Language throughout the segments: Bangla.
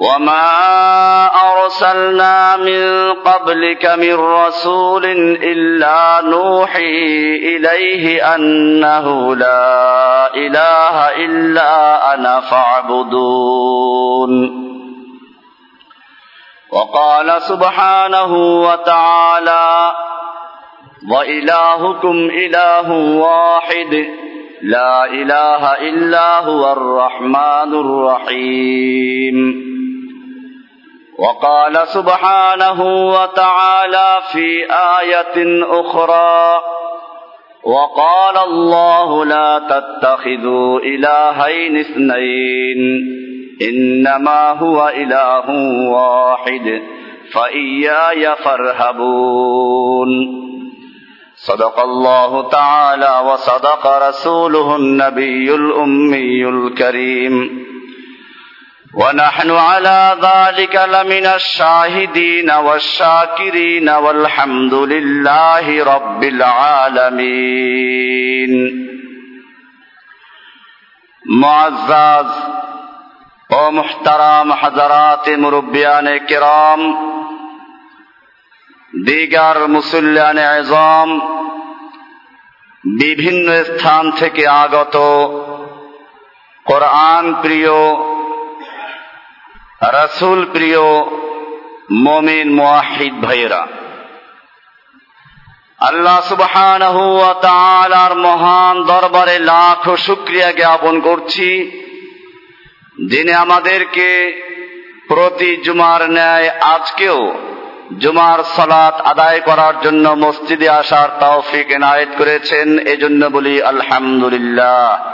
وما أرسلنا من قبلك من رسول إلا نوحي إليه أنه لا إله إلا أنا فاعبدون. وقال سبحانه وتعالى وإلهكم إله واحد لا إله إلا هو الرحمن الرحيم. وقال سبحانه وتعالى في آية أخرى وقال الله لا تتخذوا إلهين اثنين إنما هو إله واحد فإياي فارهبون. صدق الله تعالى وصدق رسوله النبي الأمي الكريم. ونحن على ذلك لمن الشاهدين والشاكرين والحمد لله رب العالمين معزز ومحترم حضرات مربيان كرام দিগার মুসল্লানে আজম বিভিন্ন স্থান থেকে আগত কোরআন প্রিয় রাসুল প্রিয় মমিন মোয়াহিদ ভাইয়েরা, আল্লাহ সুবহান মহান দরবারে লাখ শুক্রিয়া জ্ঞাপন করছি। যিনি আমাদেরকে প্রতি জুমার ন্যায় আজকেও জুমার সলাত আদায় করার জন্য মসজিদে আসার তৌফিক এনায়েত করেছেন। এজন্য বলি আলহামদুলিল্লাহ।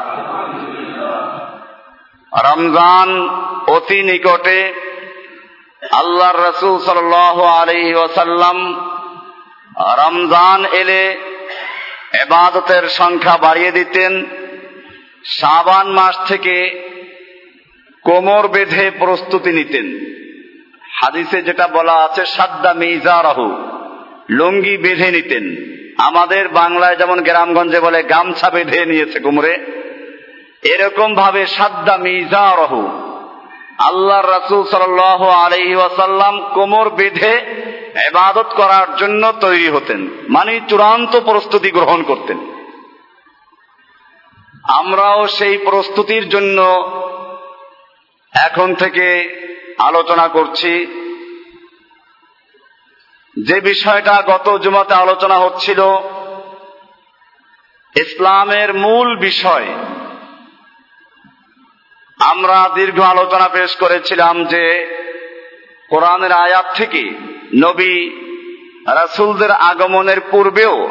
রমজান অতি নিকটে আল্লাহর রসুল সাল আলহি ওসাল্লাম রমজান এলে এবাদতের সংখ্যা বাড়িয়ে দিতেন। সাবান মাস থেকে কোমর বেঁধে প্রস্তুতি নিতেন। হাদিসে যেটা বলা আছে, সাদ্দা মিজারাহু, লুঙ্গি বেঁধে নিতেন। আমাদের বাংলায় যেমন গ্রামগঞ্জে বলে, গামছা বেঁধে নিয়েছে কোমরে এরকম ভাবে সাদ্দা মিজারাহু। আল্লাহ রাসুল সাল আলহি ওয়াসাল্লাম কোমর বেঁধে এবাদত করার জন্য তৈরি হতেন মানে চূড়ান্ত প্রস্তুতি গ্রহণ করতেন। আমরাও সেই প্রস্তুতির জন্য এখন থেকে আলোচনা করছি। যে বিষয়টা গত জুমাতে আলোচনা হচ্ছিল, ইসলামের মূল বিষয় আমরা দীর্ঘ আলোচনা পেশ করেছিলাম যে কোরআনের আয়াত থেকে নবী রাসুলদের আগমনের পূর্বেও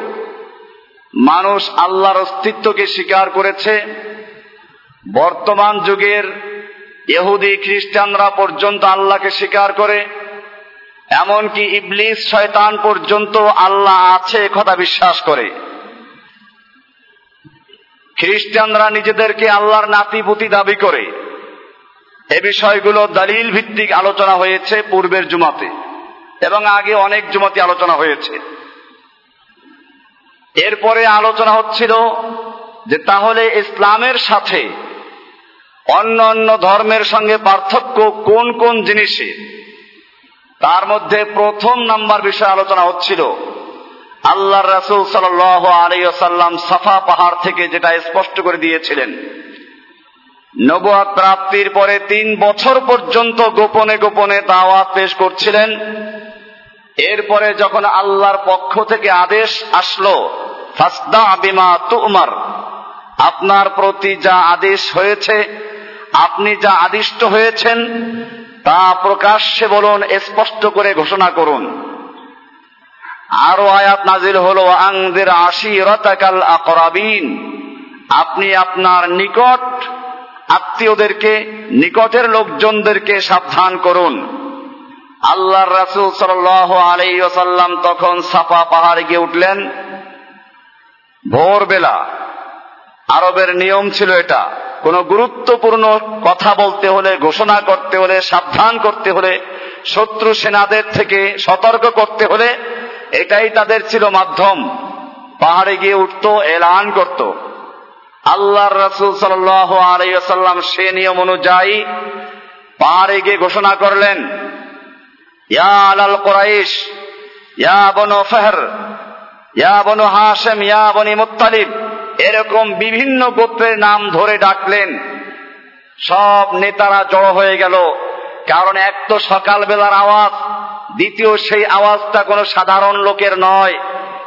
মানুষ আল্লাহর অস্তিত্বকে স্বীকার করেছে। বর্তমান যুগের ইহুদি খ্রিস্টানরা পর্যন্ত আল্লাহকে স্বীকার করে, এমনকি ইবলিস শয়তান পর্যন্ত আল্লাহ আছে কথা বিশ্বাস করে। খ্রিস্টানরা নিজেদেরকে আল্লাহর নাতিপুতি দাবি করে। এ বিষয়গুলো দলিল ভিত্তিক আলোচনা হয়েছে পূর্বের জুমাতে, এবং আগে অনেক জুমাতে আলোচনা হয়েছে। এরপরে আলোচনা হচ্ছিল যে তাহলে ইসলামের সাথে অন্য অন্য ধর্মের সঙ্গে পার্থক্য কোন কোন জিনিসে? তার মধ্যে প্রথম নাম্বার বিষয় আলোচনা হচ্ছিল আল্লাহ রাসুল সাল আলাইসাল্লাম সাফা পাহাড় থেকে যেটা স্পষ্ট করে দিয়েছিলেন। নবুয়াত প্রাপ্তির পরে তিন বছর পর্যন্ত গোপনে গোপনে দাওয়াত পেশ করছিলেন। এরপরে যখন আল্লাহর পক্ষ থেকে আদেশ আসলো ফাসদা বিমা তুমার, আপনার প্রতি যা আদেশ হয়েছে, আপনি যা আদিষ্ট হয়েছেন, তা প্রকাশ্যে বলুন, স্পষ্ট করে ঘোষণা করুন। আরও আয়াত নাজিল হলো, আংদের আশি রতাকাল আপনি আপনার নিকট আত্মীয়দেরকে, নিকটের লোকজনদেরকে সাবধান করুন। আল্লাহর রাসুল সাল আলাইসাল্লাম তখন সাফা পাহাড়ে গিয়ে উঠলেন। ভোরবেলা, আরবের নিয়ম ছিল এটা। কোন গুরুত্বপূর্ণ কথা বলতে হলে, ঘোষণা করতে হলে, সাবধান করতে হলে, শত্রু সেনাদের থেকে সতর্ক করতে হলে, এটাই তাদের ছিল মাধ্যম। পাহাড়ে গিয়ে উঠত, এলান করত। আল্লাহর রসুল সাল্লাম সে নিয়ম অনুযায়ী পাহাড়ে গিয়ে ঘোষণা করলেন, ইয়া আলাল কোরাইশ, ইয়া বনু ফেহর, ইয়া বনু হাসেম ইয়া বনি মুত্তালিব এরকম বিভিন্ন গোত্রের নাম ধরে ডাকলেন। সব নেতারা জড়ো হয়ে গেল, কারণ এক তো সকালবেলার আওয়াজ, দ্বিতীয় সেই আওয়াজটা কোনো সাধারণ লোকের নয়।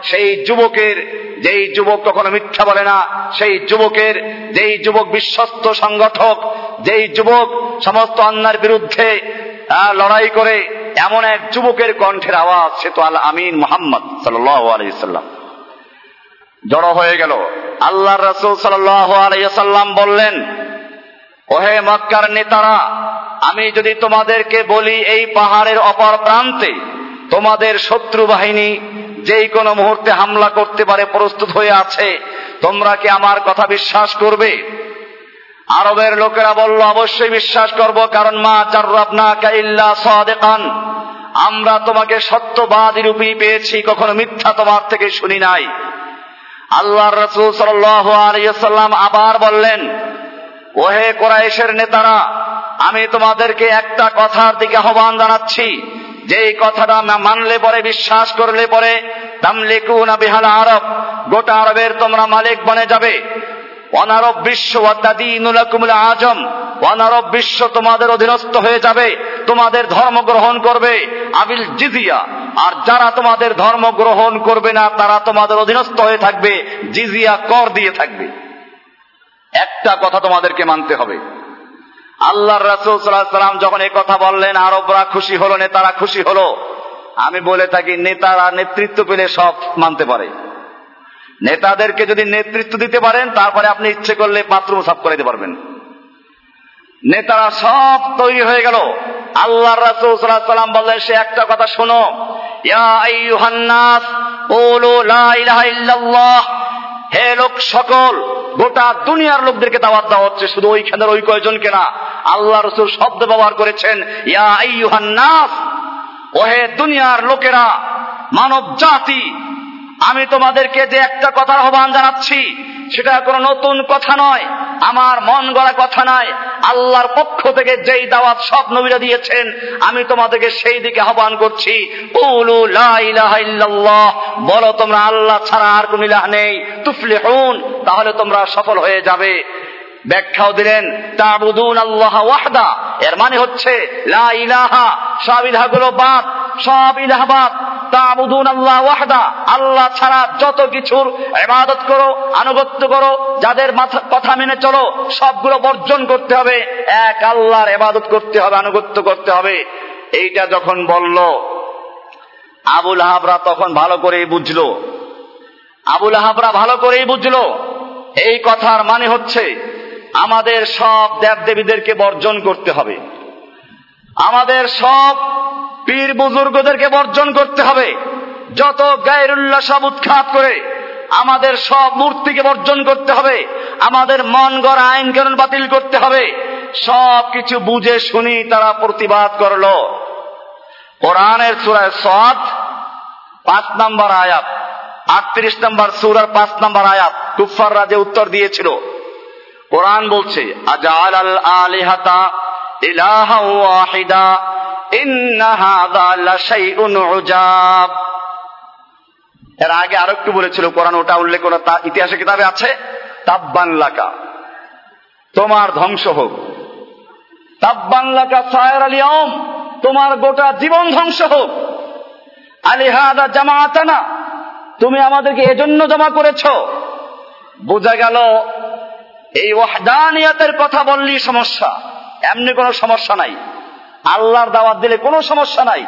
সেই যুবকের, যেই যুবক কখনো মিথ্যা বলে না, সেই যুবকের, যেই যুবক বিশ্বস্ত সংগঠক, যেই যুবক সমস্ত অন্যার বিরুদ্ধে লড়াই করে, এমন এক যুবকের কণ্ঠের আওয়াজ, সে তো আল আমিন মোহাম্মদ সাল্লাম। জড়ো হয়ে গেল। আল্লাহ রসুল সাল্লাম বললেন, ওহে মক্কার নেতারা, আমি যদি তোমাদেরকে বলি এই পাহাড়ের অপর প্রান্তে তোমাদের শত্রু বাহিনী যেই কোনো মুহূর্তে হামলা করতে পারে, প্রস্তুত হয়ে আছে। তোমরা কি আমার কথা বিশ্বাস করবে? আরবের লোকেরা বলল, অবশ্যই বিশ্বাস করব, কারণ মা সাদেকান। আমরা তোমাকে সত্যবাদী রূপেই পেয়েছি, কখনো মিথ্যা তোমার থেকে শুনি নাই। আল্লাহ রসুল সাল্লাম আবার বললেন, ওহে কোরাইশের নেতারা, আমি তোমাদেরকে একটা কথার দিকে আহ্বান জানাচ্ছি। যেই কথাটা না মানলে পরে, বিশ্বাস করলে পরে তামলিকুনা বিহাল আরব, গোটা আরবের তোমরা মালিক বনে যাবে। অনারব বিশ্ব আজম, অনারব বিশ্ব তোমাদের অধীনস্থ হয়ে যাবে, তোমাদের ধর্ম গ্রহণ করবে আবিল জিজিয়া। আর যারা তোমাদের ধর্ম গ্রহণ করবে না, তারা তোমাদের অধীনস্থ হয়ে থাকবে, জিজিয়া কর দিয়ে থাকবে। একটা কথা তোমাদেরকে মানতে হবে। আল্লাহ রাসুল সাল্লাম যখন এই কথা বললেন, আরবরা খুশি হলো, নেতারা খুশি হলো। আমি বলে থাকি, নেতারা নেতৃত্ব পেলে সব মানতে পারে। নেতাদেরকে যদি নেতৃত্ব দিতে পারেন, তারপরে আপনি ইচ্ছে করলে বাথরুম সাফ করে দিতে পারবেন। নেতারা সব তৈরি হয়ে গেল। আল্লাহ রাসুল সাল্লাম বললেন, সে একটা কথা শোনো। হে লোক সকল, গোটা দুনিয়ার লোকদেরকে দাওয়াত দেওয়া হচ্ছে, শুধু ওইখানে ওই কয়জনকে না। আল্লাহ রসুল শব্দ ব্যবহার করেছেন, ইয়া ইউহান্নাস ওহে দুনিয়ার লোকেরা মানব জাতি আমি তোমাদেরকে যে একটা কথার আহ্বান জানাচ্ছি, সেটা কোনো নতুন কথা নয়। আমার মন গড়া কথা নয়। আল্লাহর পক্ষ থেকে যেই দাওয়াত সব নবীরা দিয়েছেন, আমি তোমাদেরকে সেই দিকে আহ্বান করছি। বলো তোমরা আল্লাহ ছাড়া আর কোন ইলাহ নেই। তুফলে হুন তাহলে তোমরা সফল হয়ে যাবে। ব্যাখ্যাও দিলেন, তাবুদুন আল্লাহ ওয়াহদা। এর মানে হচ্ছে লা ইলাহা, সব ইলাহগুলো বাদ, সব ইলাহাবাদ আল্লাহ ছাড়া যত কিছুর ইবাদত করো, আনুগত্য করো, যাদের কথা মেনে চলো, সবগুলো বর্জন করতে হবে। এক আল্লাহর ইবাদত করতে হবে, আনুগত্য করতে হবে। এইটা যখন বলল আবুল হাবরা তখন ভালো করেই বুঝলো। আবুল হাবরা ভালো করেই বুঝলো, এই কথার মানে হচ্ছে, আমাদের সব দেব দেবীদেরকে বর্জন করতে হবে। আমাদের সব পীর বুজুর্গদেরকে বর্জন করতে হবে। যত গায়রুল্লাহ সব উৎখাত করে, আমাদের সব মূর্তিকে বর্জন করতে হবে। আমাদের মন গড় আইন কানুন বাতিল করতে হবে। সব কিছু বুঝে শুনি তারা প্রতিবাদ করল। কোরআনের সুরায় সৎ পাঁচ নম্বর আয়াত, আটত্রিশ নম্বর সুরার পাঁচ নম্বর আয়াত কুফাররা যে উত্তর দিয়েছিল, কোরআন বলছে আজাল আল আলিহাতা ইলাহা ওয়াহিদা? এর আগে আরও একটু বলেছিল কোরআন, ওটা উল্লেখ করা, তা ইতিহাসে কিতাবে আছে, তাব্বান লাকা। তোমার ধ্বংস হোক। তাব্বান লাকা সায়ের আলিয়ম তোমার গোটা জীবন ধ্বংস হোক। আলিহাদা জামাতানা তুমি আমাদেরকে এজন্য জমা করেছ। বোঝা গেল, এই ওয়াহদানিয়াতের কথা বললি সমস্যা, এমনি কোনো সমস্যা নাই। আল্লাহর দাওয়াত দিলে কোনো সমস্যা নাই।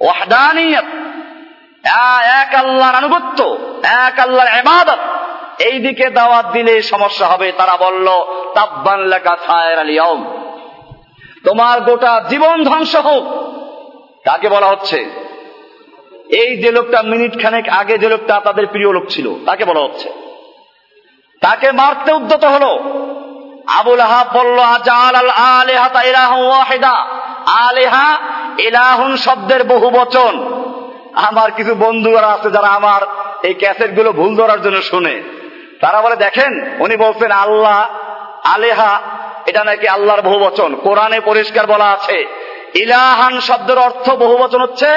ওয়াহদানিয়াত, এক আল্লাহর আনুগত্য, এক আল্লাহর এবাদত এই দিকে দাওয়াত দিলে সমস্যা হবে, তারা বলল, তাব্বান লেখা আলিয়ম তোমার গোটা জীবন ধ্বংস হোক। কাকে বলা হচ্ছে? এই যে লোকটা মিনিট খানেক আগে যে লোকটা তাদের প্রিয় লোক ছিল, তাকে বলা হচ্ছে। তাকে মারতে উদ্যত হলো। আবুল আহাব বলল, আজাল আল আলেহা তাইরাহ ওয়াহিদা। আলেহা ইলাহুন শব্দের বহু বচন। আমার কিছু বন্ধুরা আছে যারা আমার এই ক্যাসেটগুলো ভুল ধরার জন্য শুনে। তারা বলে, দেখেন, উনি বলছেন, আল্লাহ, আলেহা, এটা নাকি আল্লাহর বহু বচন। কোরআনে পরিষ্কার বলা আছে, ইলাহান শব্দের অর্থ বহু বচন হচ্ছে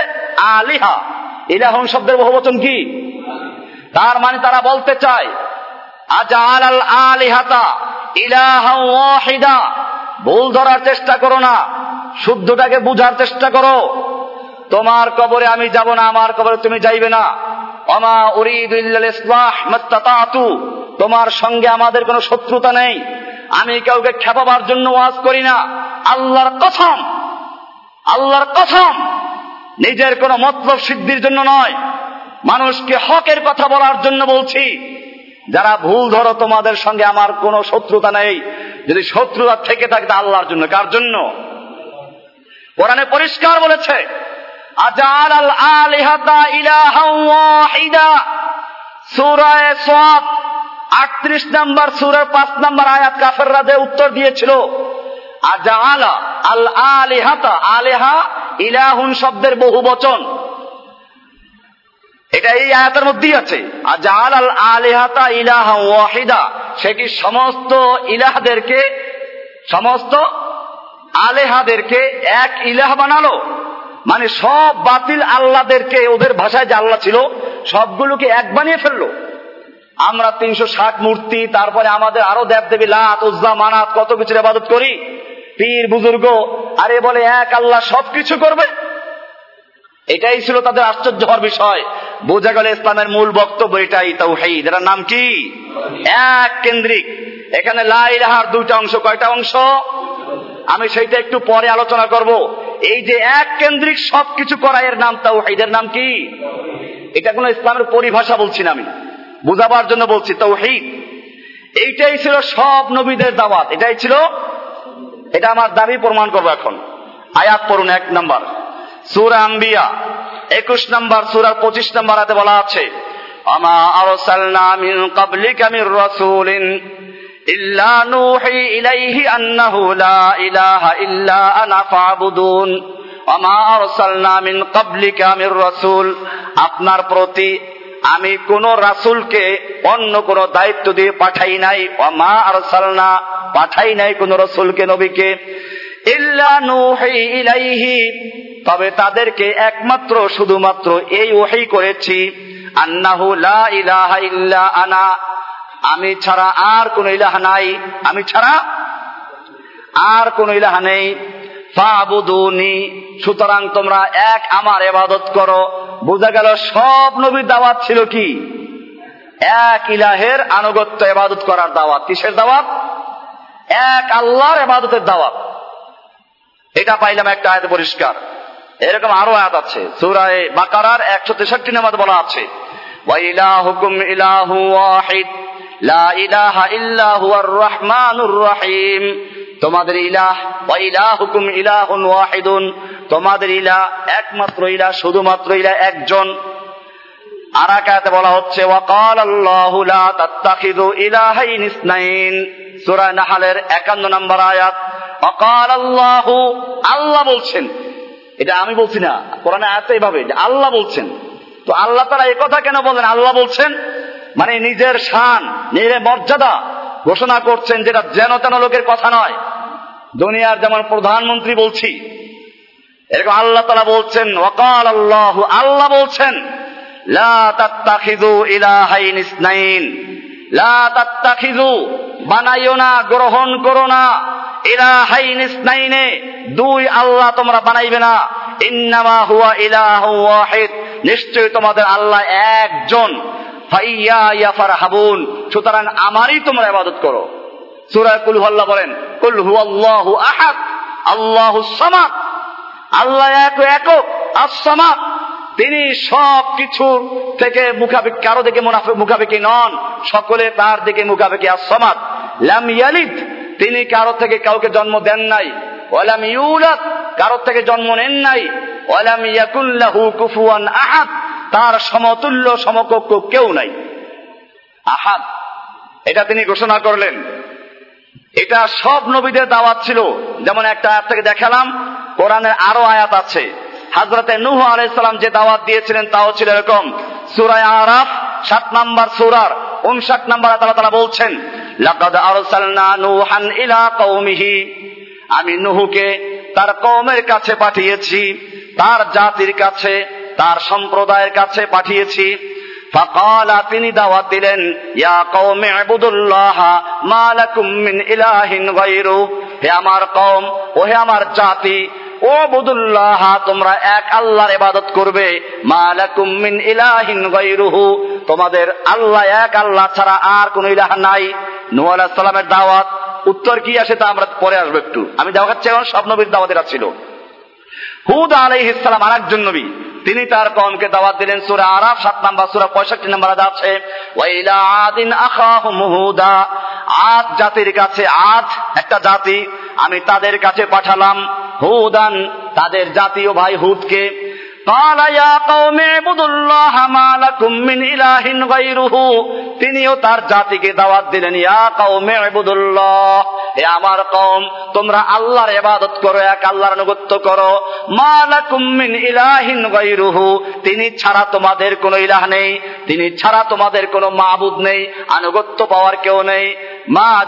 আলিহা। ইলাহন শব্দের বহু বচন কি? তার মানে তারা বলতে চায়, আজাল আল আলিহাতা ইলাহা ভুল ধরার চেষ্টা করো না। শুদ্ধটাকে বুঝার চেষ্টা করো। তোমার কবরে আমি যাব না, আমার কবরে তুমি যাইবে না। অমা উরিদুল্লাহ তোমার সঙ্গে আমাদের কোনো শত্রুতা নেই। আমি কাউকে খেপাবার জন্য ওয়াজ করি না। আল্লাহর কথম আল্লাহর কথম নিজের কোনো মতলব সিদ্ধির জন্য নয়। মানুষকে হকের কথা বলার জন্য বলছি। যারা ভুল ধরো তোমাদের সঙ্গে, আমার কোনো শত্রুতা নেই। যদি শত্রুতা থেকে থাকে আল্লাহর জন্য। কার জন্য? কোরআনে পরিষ্কার বলেছে, আজাল আল আলিহাতা ইলাহা ওয়াহিদা। সূরায়ে সাদ 38 নাম্বার সূরার 5 নাম্বার আয়াত কাফেররা যে উত্তর দিয়েছিল, আজালা আল আলিহাতা, আলেহা ইলাহুন শব্দের বহু বচন এটা এই আয়াতের মধ্যেই আছে। আজাল আল আলেহাতা ইলাহা ওয়াহিদা। সে কি সমস্ত ইলাহাদেরকে, সমস্ত আলেহাদেরকে এক ইলাহ বানালো? মানে সব বাতিল আল্লাহদেরকে ওদের ভাষায় যে আল্লাহ ছিল, সবগুলোকে এক বানিয়ে ফেলল। আমরা তিনশো ষাট মূর্তি, তারপরে আমাদের আরও দেব দেবী লাত, উজ্জা, মানাত, কত কিছুর আবাদত করি। পীর, বুজুর্গ, আরে বলে এক আল্লাহ সবকিছু করবে। এটাই ছিল তাদের আশ্চর্য হওয়ার বিষয়। বোঝা গেল ইসলামের মূল বক্তব্য এটাই, তাওহীদ। এটার নাম কি? এক কেন্দ্রিক। এখানে লাইলাহার দুইটা অংশ। কয়টা অংশ? আমি সেইটা একটু পরে আলোচনা করব। এই যে এক কেন্দ্রিক সবকিছু করা এর নাম তাও তাওহীদের নাম কি? এটা কোন ইসলামের পরিভাষা বলছি না আমি। বুঝাবার জন্য বলছি তাওহীদ। এইটাই ছিল সব নবীদের দাওয়াত। এটাই ছিল, এটা আমার দাবি প্রমাণ করব এখন। আয়াত পড়ুন এক নাম্বার। সুরা আম্বিয়া একুশ নাম্বার সুরার পঁচিশ নাম্বার হাতে বলা আছে, আমা আরসালনা মিন ক্বাবলিকা মির রাসূলিন ইল্লা নূহি ইলাইহি আন্নাহু লা ইলাহা ইল্লা আনা ফাবুদুন। আমা আরসালনা মিন ক্বাবলিকা মির রাসূল, আপনার প্রতি আমি কোন রাসূলকে অন্য কোন দায়িত্ব দিয়ে পাঠাই নাই। আমা আরসালনা, পাঠাই নাই কোন রসুলকে, নবীকে। ইল্লা নূহি ইলাইহি তবে তাদেরকে একমাত্র, শুধুমাত্র এই ওহি করেছি, আন্নাহু লা ইলাহা ইল্লা আনা। আমি ছাড়া আর কোন ইলাহা নাই। আমি ছাড়া আর কোন ইলাহা নেই। ফাবুদুনি, সুতরাং তোমরা এক আমার এবাদত করো। বোঝা গেল সব নবীর দাওয়াত ছিল কি? এক ইলাহের আনুগত্য এবাদত করার দাওয়াত। কিসের দাওয়াত? এক আল্লাহর এবাদতের দাওয়াত। এটা পাইলাম একটা আয়াত পরিষ্কার। এরকম আরও আয়াত আছে। সুরায় বাকারার একশো তেষট্টি নামাজ বলা আছে। লা ইলাহা ইল্লা হুয়ার রহমানুর রহিম। তোমাদের ইলাহ ওয়াইলাহুকুম ইলাহুন ওয়াহিদুন। তোমাদের ইলাহ একমাত্র ইলাহ, শুধুমাত্র ইলাহ একজন। আরাকাতে বলা হচ্ছে ওয়াকাল আল্লাহু লা তাত্তাখিযু ইলাহাইন ইসনাইন। সূরা নাহলের 51 নম্বর আয়াত ওয়াকাল আল্লাহু আল্লাহ বলছেন এটা আমি বলছি না, কোরআনে এইভাবে যে আল্লাহ বলছেন। তো আল্লাহ তারা কথা কেন বলেন? আল্লাহ বলছেন মানে নিজের শান, নিজের মর্যাদা ঘোষণা করছেন যেটা যেন তেন লোকের কথা নয়। দুনিয়ার যেমন প্রধানমন্ত্রী বলছি, এরকম আল্লাহ তালা বলছেন ওকাল আল্লাহ আল্লাহ বলছেন বানাইও না, গ্রহণ করো না ইলাহাইন ইসনাইনে দুই আল্লাহ তোমরা বানাইবে না। ইন্নামা হুয়া ইলাহু ওয়াহিদ। নিশ্চয়ই তোমাদের আল্লাহ একজন। ফাইয়া ইয়াফার হাবুন সুতরাং আমারই তোমরা ইবাদত করো। সূরা কুল হুয়াল্লাহ বলেন, কুল হুয়াল্লাহু আহাদ, আল্লাহু সামাদ। আল্লাহ এক একক আসামাদ তিনি সব কিছুর থেকে মুখাপেক্ষি, কারও দিকে মুখাপেক্ষি নন। সকলে তার দিকে মুখাপেক্ষি আসামাদ লাম ইয়ালিদ তিনি কারও থেকে কাউকে জন্ম দেন নাই। ওয়ালাম ইউলাদ কারও থেকে জন্ম নেন নাই। ওয়ালাম ইয়াকুল্লাহু কুফুয়ান আহাদ, তার সমতুল্য সমকক্ষ কেউ নাই। আহাদ, এটা তিনি ঘোষণা করলেন। এটা সব নবীদের দাওয়াত ছিল। যেমন একটা আয়াত থেকে দেখালাম, কোরআনের আরও আয়াত আছে। হাজরতে নুহ আলাইসালাম যে দাওয়াত দিয়েছিলেন তাও ছিল এরকম। সুরায় আরাফ, সাত নাম্বার সুরার, উনষাট নাম্বার তারা তারা বলছেন লাকাদ আরসালনা নুহান ইলা কওমিহি। আমি নুহুকে তার কওমের কাছে পাঠিয়েছি, তার জাতির কাছে, তার সম্প্রদায়ের কাছে পাঠিয়েছি। ফাকালা, তিনি দাওয়াত দিলেন, ইয়া কওমে ইবুদুল্লাহ মা লাকুম মিন ইলাহিন গায়রু। হে আমার কওম, ও হে আমার জাতি ও বুদুল্লাহ তোমরা এক আল্লাহর ইবাদত করবে। মা লাকুম মিন ইলাহিন গায়রুহু, তোমাদের আল্লাহ এক আল্লাহ ছাড়া আর কোন ইলাহ নাই। নূহ আলাইহিস সালামের দাওয়াত, উত্তর কি আসে তা আমরা পরে আসব একটু। আমি দেখাচ্ছি এখন, সব নবীর দাওয়াতেরা ছিল। হুদ আলাইহিস সালাম, আরেকজন নবী, তিনি তার কমকে দাওয়াত দিলেন সুরা আরাফ, সাত নাম্বার, সুরা পঁয়ষট্টি নাম্বার আছে ওয়াইলা আদিন আদ জাতির কাছে আদ, একটা জাতি আমি তাদের কাছে পাঠালাম হুদান, তাদের জাতীয় ভাই হুদকে। তিনিও তার জাতিকে দাওয়াত দিলেন আমার কম তোমরা আল্লাহর এবাদত করো, এক আল্লাহর অনুগত্য করো। মালাকুমিন ইলাহিন গাইরুহু তিনি ছাড়া তোমাদের কোনো ইলাহ নেই, তিনি ছাড়া তোমাদের কোনো মাহবুদ নেই, আনুগত্য পাওয়ার কেউ নেই। মা,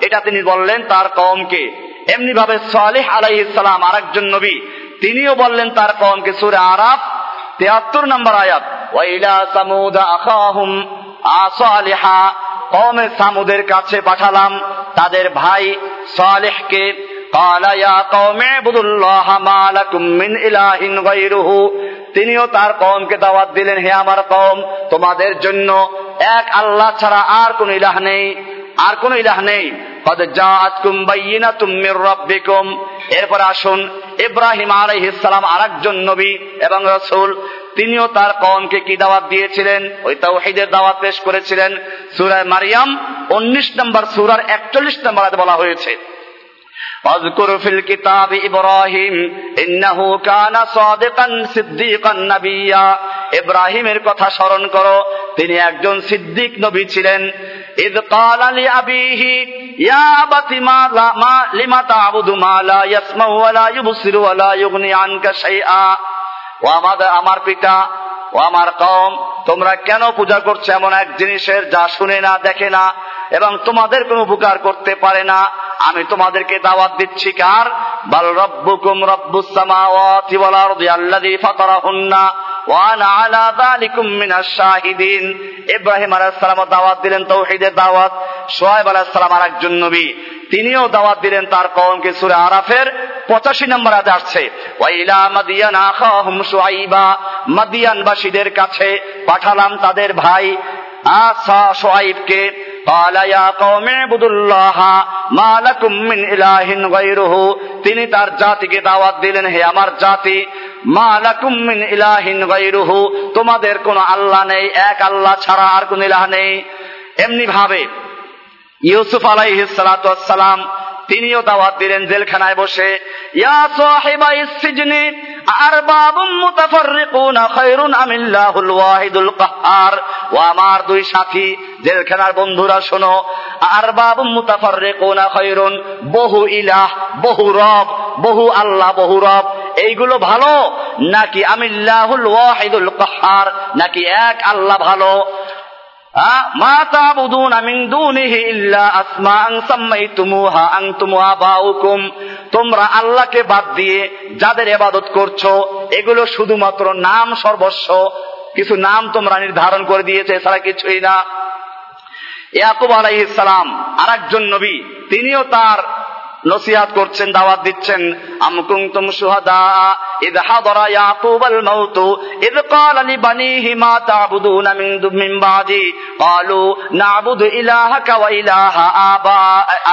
এটা তিনি বললেন তার কমকে এমনি ভাবে সালেহ আলাইসালাম আরেকজন নবী, তিনিও বললেন তার কমকে সুরে আরাফ তেহাত্তর নম্বর আয়াত, ওয়াইলা সামুদ আখাহুম আসালেহা কমে সামুদের কাছে পাঠালাম তাদের ভাই সালেহকে। তিনিও তার কমকে দাওয়াত দিলেন, হে আমার কম তোমাদের জন্য এক আল্লাহ ছাড়া আর কোন ইলাহ নেই, আর কোন ইলাহ নেই। এরপর আসুন, ইব্রাহিম আলাইহিস আর একজন নবী এবং রসুল, তিনিও তার কমকে কি দাওয়াত দিয়েছিলেন? ওই তাওহীদের দাওয়াত পেশ করেছিলেন। সুরায় মারিয়াম 19 নম্বর, সুরার একচল্লিশ নম্বর বলা হয়েছে। واذكر في الكتاب إبراهيم إنه كان صادقا صديقا نبيا ইব্রাহিমের কথা স্মরণ করো তিনি একজন সিদ্দিক নবী ছিলেন إذ قال لأبيه يا أبت ما, لا ما لما تعبد ما لا يسمع ولا يبصر ولا يغني عنك شيئا ও আমাদের আমার পিতা ও আমার কম তোমরা কেন পূজা করছ এমন এক জিনিসের যা শুনে না, দেখে না, এবং তোমাদের কোনো উপকার করতে পারে না? আমি তোমাদেরকে দাওয়াত দিচ্ছি কার? বাল রব্বুকুম রব্বুস সামাওয়াতি ওয়াল আরদি আল্লাযী ফাতারাহুন্না ইব্রাহিম আলাইহিস সালাম দাওয়াত দিলেন তাওহীদের দাওয়াত। শুআয়ব আলাইহিস সালাম আরেকজন নবী। তিনিও দাওয়াত দিলেন তার কমকে সুরে আরাফের পঁচাশি নম্বর আজ আসছে। মাদিয়ানবাসীদের কাছে পাঠালাম তাদের ভাই আসা সোয়াইবকে তিনি তার জাতিকে দাওয়াত দিলেন, হে আমার জাতি মালাকুমিন ইলাহিন তোমাদের কোন আল্লাহ নেই, এক আল্লাহ ছাড়া আর কোন ইলাহ নেই। এমনি ভাবে ইউসুফ আলাইহিস সালাতু ওয়াসসালাম তিনিও দাওয়াত দিলেন জেলখানায় বসে, ইয়া আমিল্লাহুল ও আমার দুই সাথী, জেলখানার বন্ধুরা, শোনো বহু বহু রব, বহু আল্লাহ, বহু রব, এইগুলো ভালো? নাকি আমিল্লাহুল ওয়াহিদুল কাহ্হার নাকি এক আল্লাহ ভালো? তোমরা আল্লাহকে বাদ দিয়ে যাদের এবাদত করছ, এগুলো শুধুমাত্র নাম সর্বস্ব। কিছু নাম তোমরা নির্ধারণ করে দিয়েছে, এছাড়া কিছুই না। ইয়াকুব আলাইহিস সালাম, আরেকজন নবী, তিনিও তার নসিহাত করছেন, দাওয়াত দিচ্ছেন, আম কুনতুম শুহাদা, ইদ হাদরা ইয়াকুব আল মাউত, ইদ ক্বালা লি মা তা'বুদুনা মিন বাদি, ক্বালু না'বুদু ইলাহাকা ওয়া ইলাহা আবা,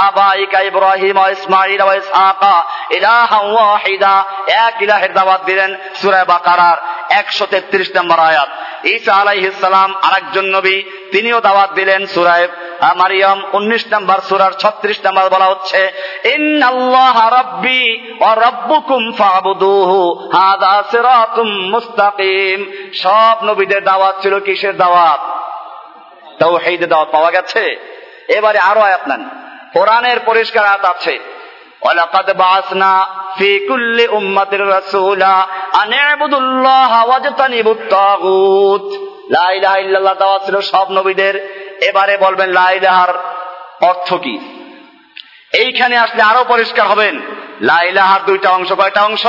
আবাইকা ইব্রাহিম ওয়া ইসমাঈল ওয়া ইসহাকা ইলাহান ওয়াহিদা। এক ইলাহের দাওয়াত দিলেন সূরা বাকারার 133 নম্বর আয়াত। ঈসা আলাইহিস সালাম আরেকজন নবী, তিনিও দাওয়াত দিলেন সূরা মারিয়াম, উনিশ নম্বর সুরার ছত্রিশ নম্বর বলা হচ্ছে ইন্নাল্লাহ রাব্বি ওয়া রাব্বুকুম ফাবুদুহু হাদা সিরাতুম মুস্তাকিম সব নবীদের দাওয়াত ছিল কিসের দাওয়াত তাওহীদের দাওয়াত পাওয়া গেছে এবারে আরো আয়াত নেন কোরআনের পরিষ্কার আয়াত আছে ولقد بعثنا في كل أمة رسولا أن اعبدوا الله واجتنبوا الطاغوت লা ইলাহা ইল্লাল্লাহ দাওয়াত ছিল সব নবীদের এবারে বলবেন লা ইলাহার অর্থ কি এইখানে আসলে আরও পরিষ্কার হবেন। লাইলাহার দুইটা অংশ, কয়টা অংশ?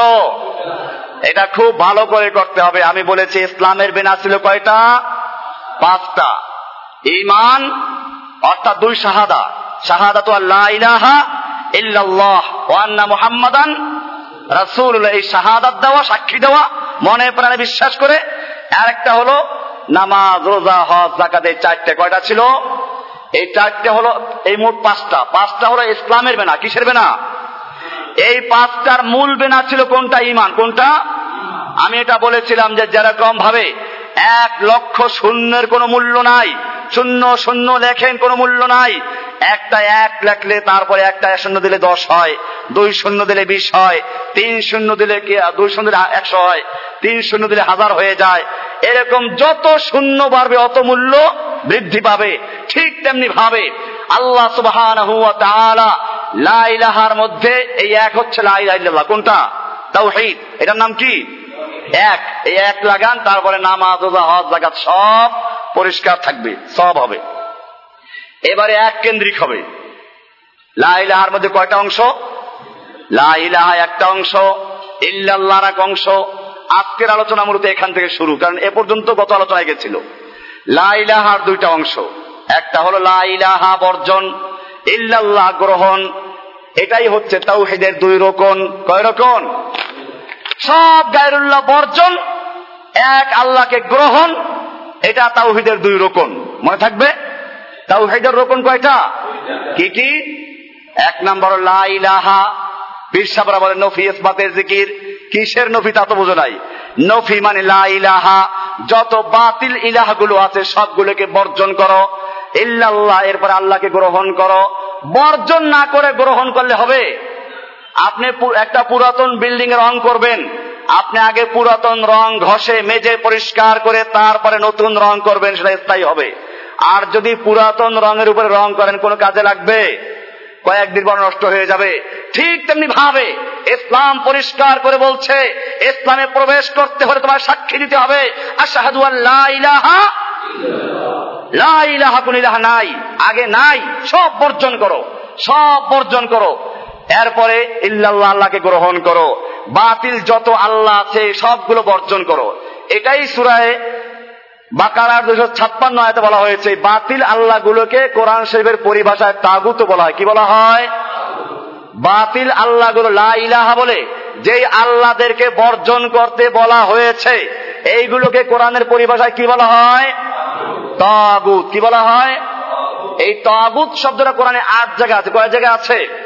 এটা খুব ভালো করে করতে হবে। আমি বলেছি, ইসলামের বেনা ছিল কয়টা? পাঁচটা। ইমান অর্থাৎ দুই শাহাদা। শাহাদা তো লা ইলাহা ইল্লাল্লাহ ওয়ান্না মুহাম্মাদান রাসূলুল্লাহ এই শাহাদাত দেওয়া, সাক্ষী দেওয়া, মনে প্রাণে বিশ্বাস করে। আর একটা হলো, নামাজ, রোজা, হজ জাকাত এই চারটে কয়টা ছিল? এই চারটে হলো এই মোট পাঁচটা। পাঁচটা হলো ইসলামের বেনা। কিসের বেনা? এই পাঁচটার মূল বেনা ছিল কোনটা? ইমান কোনটা? আমি এটা বলেছিলাম যে যেরকম ভাবে এক লক্ষ শূন্যের কোনো মূল্য নাই। শূন্য শূন্য লেখেন কোনো মূল্য নাই। একটা এক লেখলে তারপরে একটা এক শূন্য দিলে দশ হয়। দুই শূন্য দিলে বিশ হয়। তিন শূন্য দিলে দুই শূন্য দিলে একশো হয়। তিন শূন্য দিলে হাজার হয়ে যায়। এরকম যত শূন্য বাড়বে, অত মূল্য বৃদ্ধি পাবে। ঠিক তেমনি ভাবে আল্লাহ সুবাহ লাইলাহার মধ্যে এই এক হচ্ছে লাইলাহ কোনটা? তাওহীদ। এটার নাম কি? এক, এই এক লাগান, তারপরে নামাজ রোজা হজ জাকাত সব পরিষ্কার থাকবে, সব হবে। এবারে এক কেন্দ্রিক হবে। লাইলাহার মধ্যে কয়টা অংশ? লাইলাহা একটা অংশ, ইল্লাল্লাহর এক অংশ। আজকের আলোচনা মূলত এখান থেকে শুরু, কারণ এ পর্যন্ত গত আলোচনায় গেছিল। লাইলাহার দুইটা অংশ। একটা হলো লাইলাহা বর্জন, ইল্লাল্লাহ গ্রহণ। এটাই হচ্ছে তাও তাওহিদের দুই রকম কয় রকম সব গায়রুল্লাহ বর্জন, এক আল্লাহকে গ্রহণ, এটা তাওহিদের দুই রকম মনে থাকবে? তাওহিদের রকম কয়টা? কি কি? এক নম্বর, লা ইলাহা। পীর সাবরা বলে, নফি ইসবাতের জিকির। কিসের নফি তা তো বোঝো নাই। নফি মানে লা ইলাহা। যত বাতিল ইলাহা গুলো আছে, সবগুলোকে বর্জন করো। ইল্লাল্লাহ, এরপর আল্লাহকে গ্রহণ করো। বর্জন না করে গ্রহণ করলে হবে? আপনি একটা পুরাতন বিল্ডিং রং করবেন। আপনি আগে পুরাতন রং ঘষে মেজে পরিষ্কার করে তারপরে নতুন রং করবেন, সেটা স্থায়ী হবে। আর যদি পুরাতন রঙের উপরে রং করেন, কোনো কাজে লাগবে? কয়েকদিন পর নষ্ট হয়ে যাবে। ঠিক তেমনি ভাবে ইসলাম পরিষ্কার করে বলছে, ইসলামে প্রবেশ করতে হলে তোমার সাক্ষী দিতে হবে। ইলাহা কোন ইলাহা নাই। আগে নাই, সব বর্জন করো। সব বর্জন করো। এরপরে ইল্লাল্লাহ আল্লাহকে গ্রহণ করো। বাতিল যত আল্লাহ আছে সবগুলো বর্জন করো। এটাই সুরায় বাকারার দুশো ছাপ্পান্ন আয়তে বলা হয়েছে, বাতিল আল্লাহ গুলোকে কোরআন শরীফের পরিভাষায় তাগুত বলা হয়। কি বলা হয়? বাতিল আল্লাহগুলো লা ইলাহা বলে, যেই আল্লাহদেরকে বর্জন করতে বলা হয়েছে, এইগুলোকে কোরআনের পরিভাষায় কি বলা হয়? তাগুত। কি বলা হয়? এই তাগুত শব্দটা কোরআনে আট জায়গা আছে। কয় জায়গা আছে?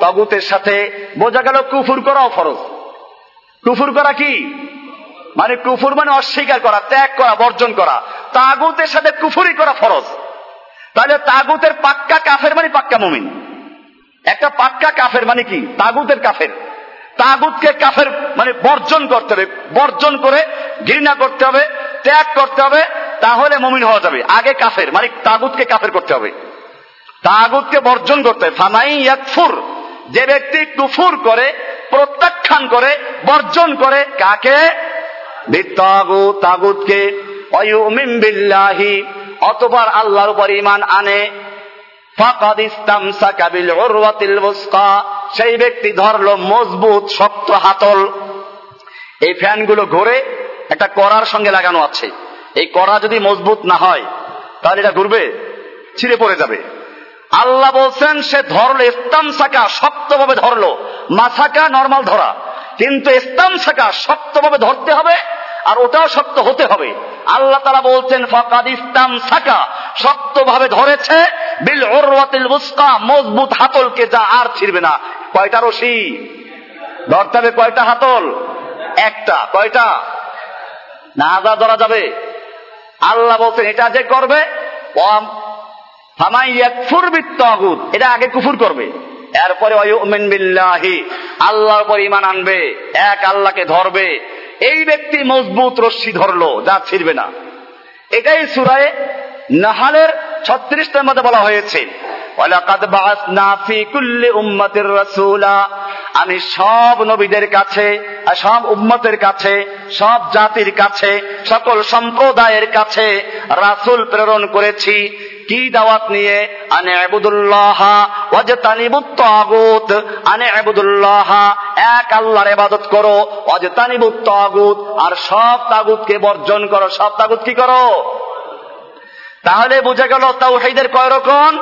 তাগুতের সাথে বোঝা গেল কুফুর করাও ফরজ কুফুর করা কি? মানে কুফুর মানে অস্বীকার করা, ত্যাগ করা, বর্জন করা। তাগুতের সাথে কুফুরি করা ফরজ। তাহলে তাগুতের পাক্কা কাফের মানে পাক্কা মমিন। একটা পাক্কা কাফের মানে কি? তাগুতের কাফের। তাগুতকে কাফের মানে বর্জন করতে হবে, বর্জন করে ঘৃণা করতে হবে, ত্যাগ করতে হবে, তাহলে মমিন হওয়া যাবে। আগে কাফের মানে তাগুতকে কাফের করতে হবে। তাগুতকে বর্জন করতে ফামাই ইয়াকফুর, যে ব্যক্তি কুফুর করে, প্রত্যাখ্যান করে, বর্জন করে, কাকে? বিত্তাগুত তাগুতকে। অয়ুমিন বিল্লাহি, অতবার আল্লাহর উপর ইমান আনে। ফাকাদ ইস্তামসাকা বিল উরওয়াতিল ওয়াসকা, সেই ব্যক্তি ধরলো মজবুত, শক্ত হাতল। এই ফ্যানগুলো ঘুরে একটা করার সঙ্গে লাগানো আছে। এই করা যদি মজবুত না হয়, তাহলে এটা ঘুরবে, ছিঁড়ে পড়ে যাবে। আল্লাহ বলছেন, সে ধরলো ইস্তাম শাখা শক্তভাবে ধরলো। মাসাকা নর্মাল ধরা। কিন্তু ইস্তাম শাখা শক্তভাবে ধরতে হবে, আর ওটাও শক্ত হতে হবে। আল্লাহ তারা বলছেন, ফকাদ ইস্তাম শাখা শক্তভাবে ধরেছে, বিল ওরওয়াতিল বুসকা মজবুত হাতলকে যা আর ছিড়বে না। কয়টা রশি? ধরতে হবে কয়টা হাতল? একটা। কয়টা? না হাজার ধরা যাবে। আল্লাহ বলছেন, এটা যে করবে এটা আগে কুফুর করবে। এরপরে আল্লাহর উপর ইমান আনবে, এক আল্লাহকে ধরবে। এই ব্যক্তি মজবুত রশ্মি ধরলো, যা ছিড়বে না। এটাই সুরায় নাহালের ছত্রিশটার মধ্যে বলা হয়েছে আমি সব নবীদের কাছে, সব উম্মতের কাছে, সব জাতির কাছে, সকল সম্প্রদায়ের কাছে রাসুল প্রেরণ করেছি। কি দাওয়াত নিয়ে? আনে আবুদুল্লাহ ওয়াজতানিবুত তাগুত। আনে আবুদুল্লাহ, এক আল্লাহর ইবাদত করো, ওয়াজতানিবুত তাগুত। আর সব তাগুতকে বর্জন করো। সব তাগুত কি করো? তাহলে বুঝা গেল তাওহীদের কয় রকম?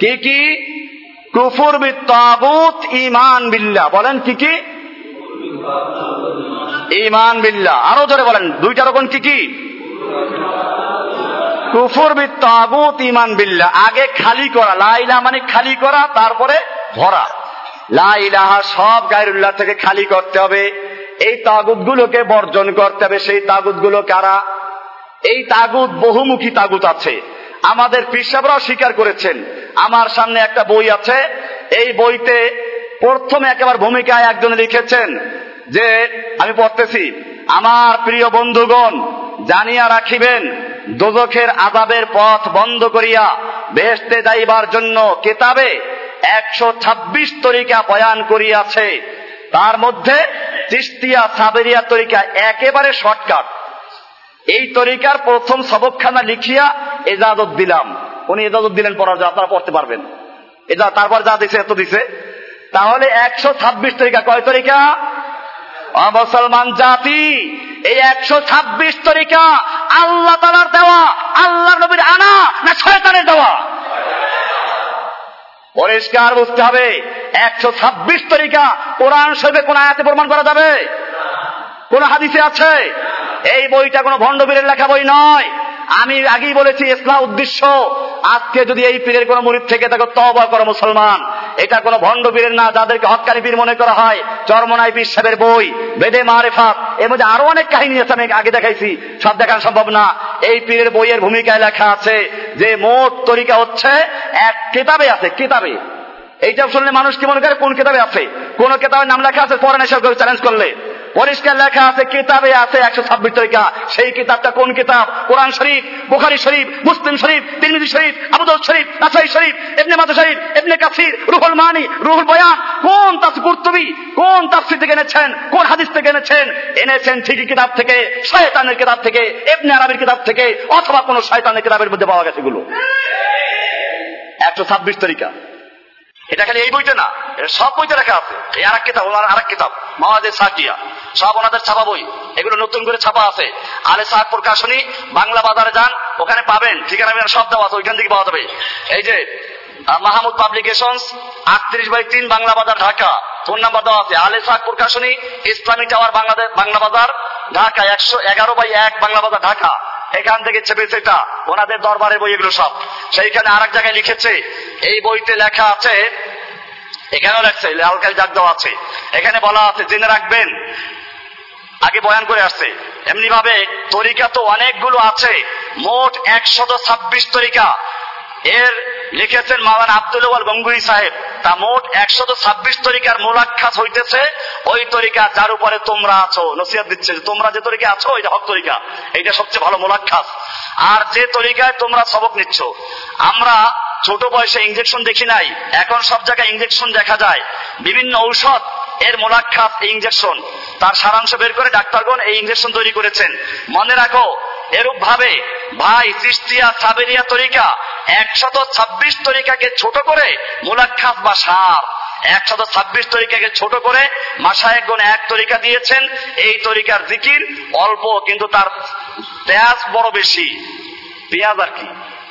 কি কি? কুফুর বিত্তাগুত ইমান বিল্লাহ। বলেন কি কি? ইমান বিল্লাহ। আরও জোরে বলেন। দুইটা রকম কি কি? কুফুর বিত্তাগুত ইমান বিল্লাহ। আগে খালি করা লাইলা মানে খালি করা, তারপরে ভরা লাইলাহা সব গায়রুল্লাহ থেকে খালি করতে হবে। এই তাগুত গুলোকে বর্জন করতে হবে। সেই তাগুতগুলো কারা? এই তাগুত বহুমুখী তাগুত আছে। আমাদের পিসাবরাও স্বীকার করেছেন। আমার সামনে একটা বই আছে। এই বইতে প্রথমে একেবারে ভূমিকায় একজন লিখেছেন যে, আমি পড়তেছি, আমার প্রিয় বন্ধুগণ, জানিয়া রাখিবেন দোজখের আজাবের পথ বন্ধ করিয়া বেহেস্তে যাইবার জন্য কেতাবে একশো ছাব্বিশ তরিকা বয়ান করিয়াছে। তার মধ্যে চিস্তিয়া সাবেরিয়া তরিকা একেবারে শর্টকাট। এই তরিকার প্রথম সবকখানা লিখিয়া এজাজত দিলাম। উনি এজাজত দিলেন পড়ার যা, আপনারা পড়তে পারবেন। এজা, তারপর যা দিছে, এত দিছে। তাহলে একশো ছাব্বিশ তরিকা কয় তরিকা? মুসলমান জাতি, এই একশো ছাব্বিশ তরিকা আল্লাহ তালার দেওয়া আল্লাহ নবীর আনা না শয়তানের দেওয়া? পরিষ্কার বুঝতে হবে, একশো ছাব্বিশ তরিকা কোরআন শরীফে কোন আয়াতে প্রমাণ করা যাবে? কোন হাদিসে আছে? এই বইটা কোনো ভণ্ডবীরের লেখা বই নয়। আমি আগেই বলেছি ইসলাম উদ্দেশ্য। আজকে যদি এই পীরের কোন মুরিদ থেকে তাকে তবা করো মুসলমান। এটা কোনো ভণ্ড পীরের না, যাদেরকে হৎকারী পীর মনে করা হয়। চরমনাই পীর সাহেবের বই, বেদে মারেফাত। এর মধ্যে আরও অনেক কাহিনী আছে, আমি আগে দেখাইছি। সব দেখানো সম্ভব না। এই পীরের বইয়ের ভূমিকায় লেখা আছে যে, মোট তরিকা হচ্ছে, এক কিতাবে আছে, কিতাবে। এইটা শুনলে মানুষ কি মনে করে, কোন কিতাবে আছে? কোন কিতাবের নাম লেখা আছে, পরে চ্যালেঞ্জ করলে। পরিষ্কার লেখা আছে কিতাবে আছে একশো ছাব্বিশ তরিকা সেই কিতাবটা কোন কিতাব কোরআন শরীফ বুখারি শরীফ মুসলিম শরীফ তিরমিজি শরীফ আবুদল শরীফ নাসাই শরীফ এমনি মাদা শরীফ এমনি কাসির রুহুল মানি রুহুল বয়ান কোন তাস কুর্তুবি, কোন তাফসির থেকে এনেছেন, কোন হাদিস থেকে এনেছেন? এনেছেন ঠিকই কিতাব থেকে, শয়তানের কিতাব থেকে এমনি আরবির কিতাব থেকে, অথবা কোন শয়তানের কিতাবের মধ্যে পাওয়া গেছে এগুলো। একশো ছাব্বিশ তরিকা। এটা খালি এই বইতে না, এটা সব বইতে রাখা আছে। এই আর এক কিতাব, ওনার আর এক কিতাব মহাদের সাকিয়া সব ওনাদের ছাপা বই। এগুলো নতুন করে ছাপা আছে। আলে সাহেব প্রকাশনী, বাংলা বাজারে যান, ওখানে পাবেন। ঠিকানা সব দেওয়া আছে, ওইখান থেকে পাওয়া যাবে। এই যে মাহমুদ পাবলিকেশনস, আটত্রিশ বাই তিন, বাংলা বাজার, ঢাকা। ফোন নাম্বার দেওয়া আছে, আলে সাহেব প্রকাশনী, ইসলামী টাওয়ার বাংলাদেশ বাংলা বাজার, ঢাকা, একশো এগারো বাই এক, বাংলা বাজার, ঢাকা। এখান থেকে চেপেছে এটা ওনাদের দরবারের বই এগুলো সব। সেইখানে আর জায়গায় লিখেছে, এই বইতে লেখা আছে, এখানেও লেখছে লালকাল জাগ দেওয়া আছে। এখানে বলা আছে, জেনে রাখবেন, আগে বয়ান করে আসছে এমনি ভাবে তরিকা তো অনেকগুলো আছে, মোট একশত ছাব্বিশ তরিকা। এর লিখেছেন মাওলানা আব্দুল গঙ্গুই সাহেব। তা মোট একশত ছাব্বিশ তরিকার মোলাক্ষাস হইতেছে। ওই তরিকা যার উপরে তোমরা আছো, নসিহাত দিচ্ছে তোমরা যে তরিকা আছো, এটা হক তরিকা। এইটা সবচেয়ে ভালো মোলাক্ষাস আর যে তরিকায় তোমরা সবক নিচ্ছ, আমরা ছোট বয়সে ইঞ্জেকশন দেখি নাই, এখন সব জায়গায় ইঞ্জেকশন দেখা যায়। বিভিন্ন ঔষধ, এর মোলাক্ষাস ইঞ্জেকশন তার সারাংশ বের করে ডাক্তারগণ এই ইঞ্জেকশন তৈরি করেছেন। মনে রাখো এরূপ ভাবে ভাই সৃষ্টিয়া সাবেরিয়া তরিকা একশত ছাব্বিশ তরিকাকে ছোট করে মোলাক্ষাস বা সার। একশত ছাব্বিশ তরিকাকে ছোট করে মাসায়কগণ এক তরিকা দিয়েছেন। এই তরিকার জিকির অল্প, কিন্তু তার তেজ বড় বেশি। পেঁয়াজ আর কি?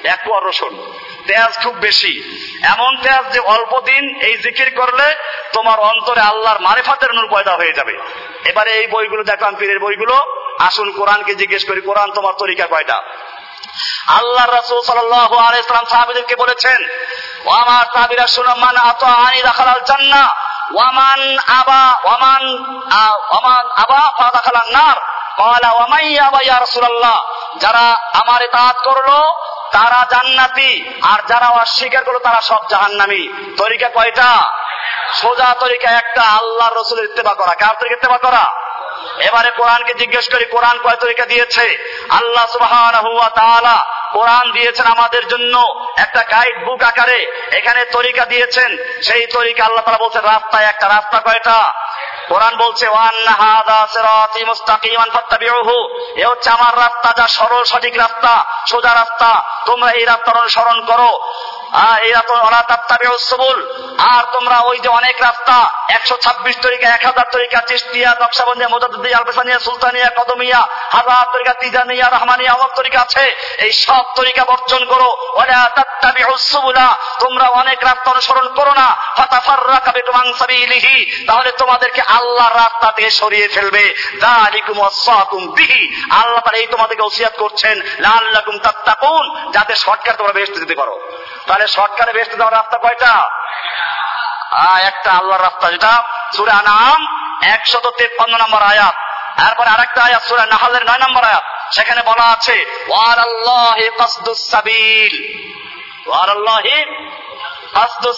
এক রসুন। তেজ খুব বেশি। এমন তেজ যে অল্প দিন এই জিকির করলে তোমার অন্তরে আল্লাহর মারেফাতের নূর পয়দা হয়ে যাবে। এবারে এই বইগুলো দেখলাম পীরের বইগুলো। আসুন কোরআনকে জিজ্ঞেস করি, কোরআন তোমার তরিকা কয়টা? আল্লাহ রাসূল সাল্লাম সাহাবীদেরকে বলেছেন মান ওয়ামান আবা ওয়ামান ওয়ামান আবা ফাদাখালান নার। আবা ইয়া রাসূলুল্লাহ? যারা আমার ইতাআত করল, তারা জান্নাতি, আর যারা অস্বীকার করল, তারা সব জাহান্নামী। তরিকা কয়টা? সোজা তরিকা একটা আল্লাহ রসুলের ইত্তেবা করা। কার তরিকা ইত্তেবা করা? এবারে কোরআনকে জিজ্ঞেস করি, কোরআন কয় তরিকা দিয়েছে? আল্লাহ তাআলা কোরআন দিয়েছেন আমাদের জন্য একটা গাইড বুক আকারে। এখানে তরিকা দিয়েছেন, সেই তরিকা আল্লাহ তাআলা বলছেন, রাস্তায় একটা রাস্তা কয়টা? কোরআন বলছে এ হচ্ছে আমার রাস্তা, যা সরল সঠিক রাস্তা, সোজা রাস্তা। তোমরা এই রাস্তার অনুসরণ করো। আর তোমরা ওই যে অনেক রাস্তা, একশো ছাব্বিশ তরিকা, এক হাজার তরিকা, চিস্তিয়া, নকশাবন্দিয়া মোজাদ্দিয়া আলবেসানিয়া, সুলতানিয়া, কদমিয়া, হাজার তরিকা, তিজানিয়া, রহমানিয়া অমক তরিকা আছে। এই সব তরিকা বর্জন করো। তোমরা অনেক রাস্তা অনুসরণ করো না। তাহলে তোমাদেরকে রাস্তা থেকে সরিয়ে ফেলবে। আল্লাহ এই তোমাদেরকে ওসিয়াত করছেন। তাত্তাকুন। যাতে শর্টকাট তোমরা বেহেশতে যেতে পারো। তাহলে শর্টকাটে বেহেশতে যাওয়ার রাস্তা কয়টা? একটা আল্লাহর রাস্তা, যেটা সুরা নাম একশত তেপ্পান্ন নম্বর আয়াত। তারপরে আরেকটা আয়াত, সুরা নাহালের নয় নম্বর আয়াত। সেখানে বলা আছে ওয়ার আল্লাহ সাবিল। ওয়ার আল্লাহ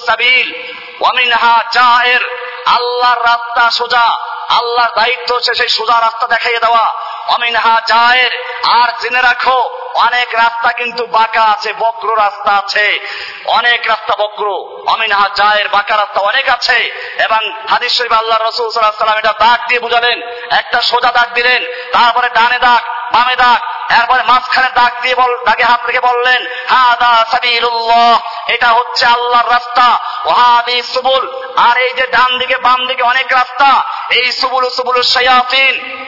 সাবিল। ওয়ামিনহা জায়ের আল্লাহর রাস্তা সোজা। আল্লাহর দায়িত্ব হচ্ছে সেই সোজা রাস্তা দেখাইয়ে দেওয়া। অমিনহা জায়ের। আর জেনে রাখো, অনেক রাস্তা কিন্তু বাঁকা আছে, বক্র রাস্তা আছে। অনেক রাস্তা বক্র। অমিনহা জায়ের বাঁকা রাস্তা অনেক আছে। এবং হাদিস শরীফ আল্লাহ রসুল সাল্লাম এটা দাগ দিয়ে বুঝালেন। একটা সোজা দাগ দিলেন, তারপরে ডানে দাগ, বামে দাগ, এরপরে মাঝখানে দাগ দিয়ে বল দাগে হাত রেখে বললেন, হাদা সাবিলুল্লাহ। এটা হচ্ছে আল্লাহর রাস্তা। ওহাদি সুবুল। আর এই যে ডান দিকে বাম দিকে অনেক রাস্তা। এই সুবুল সুবুল শায়াতিন।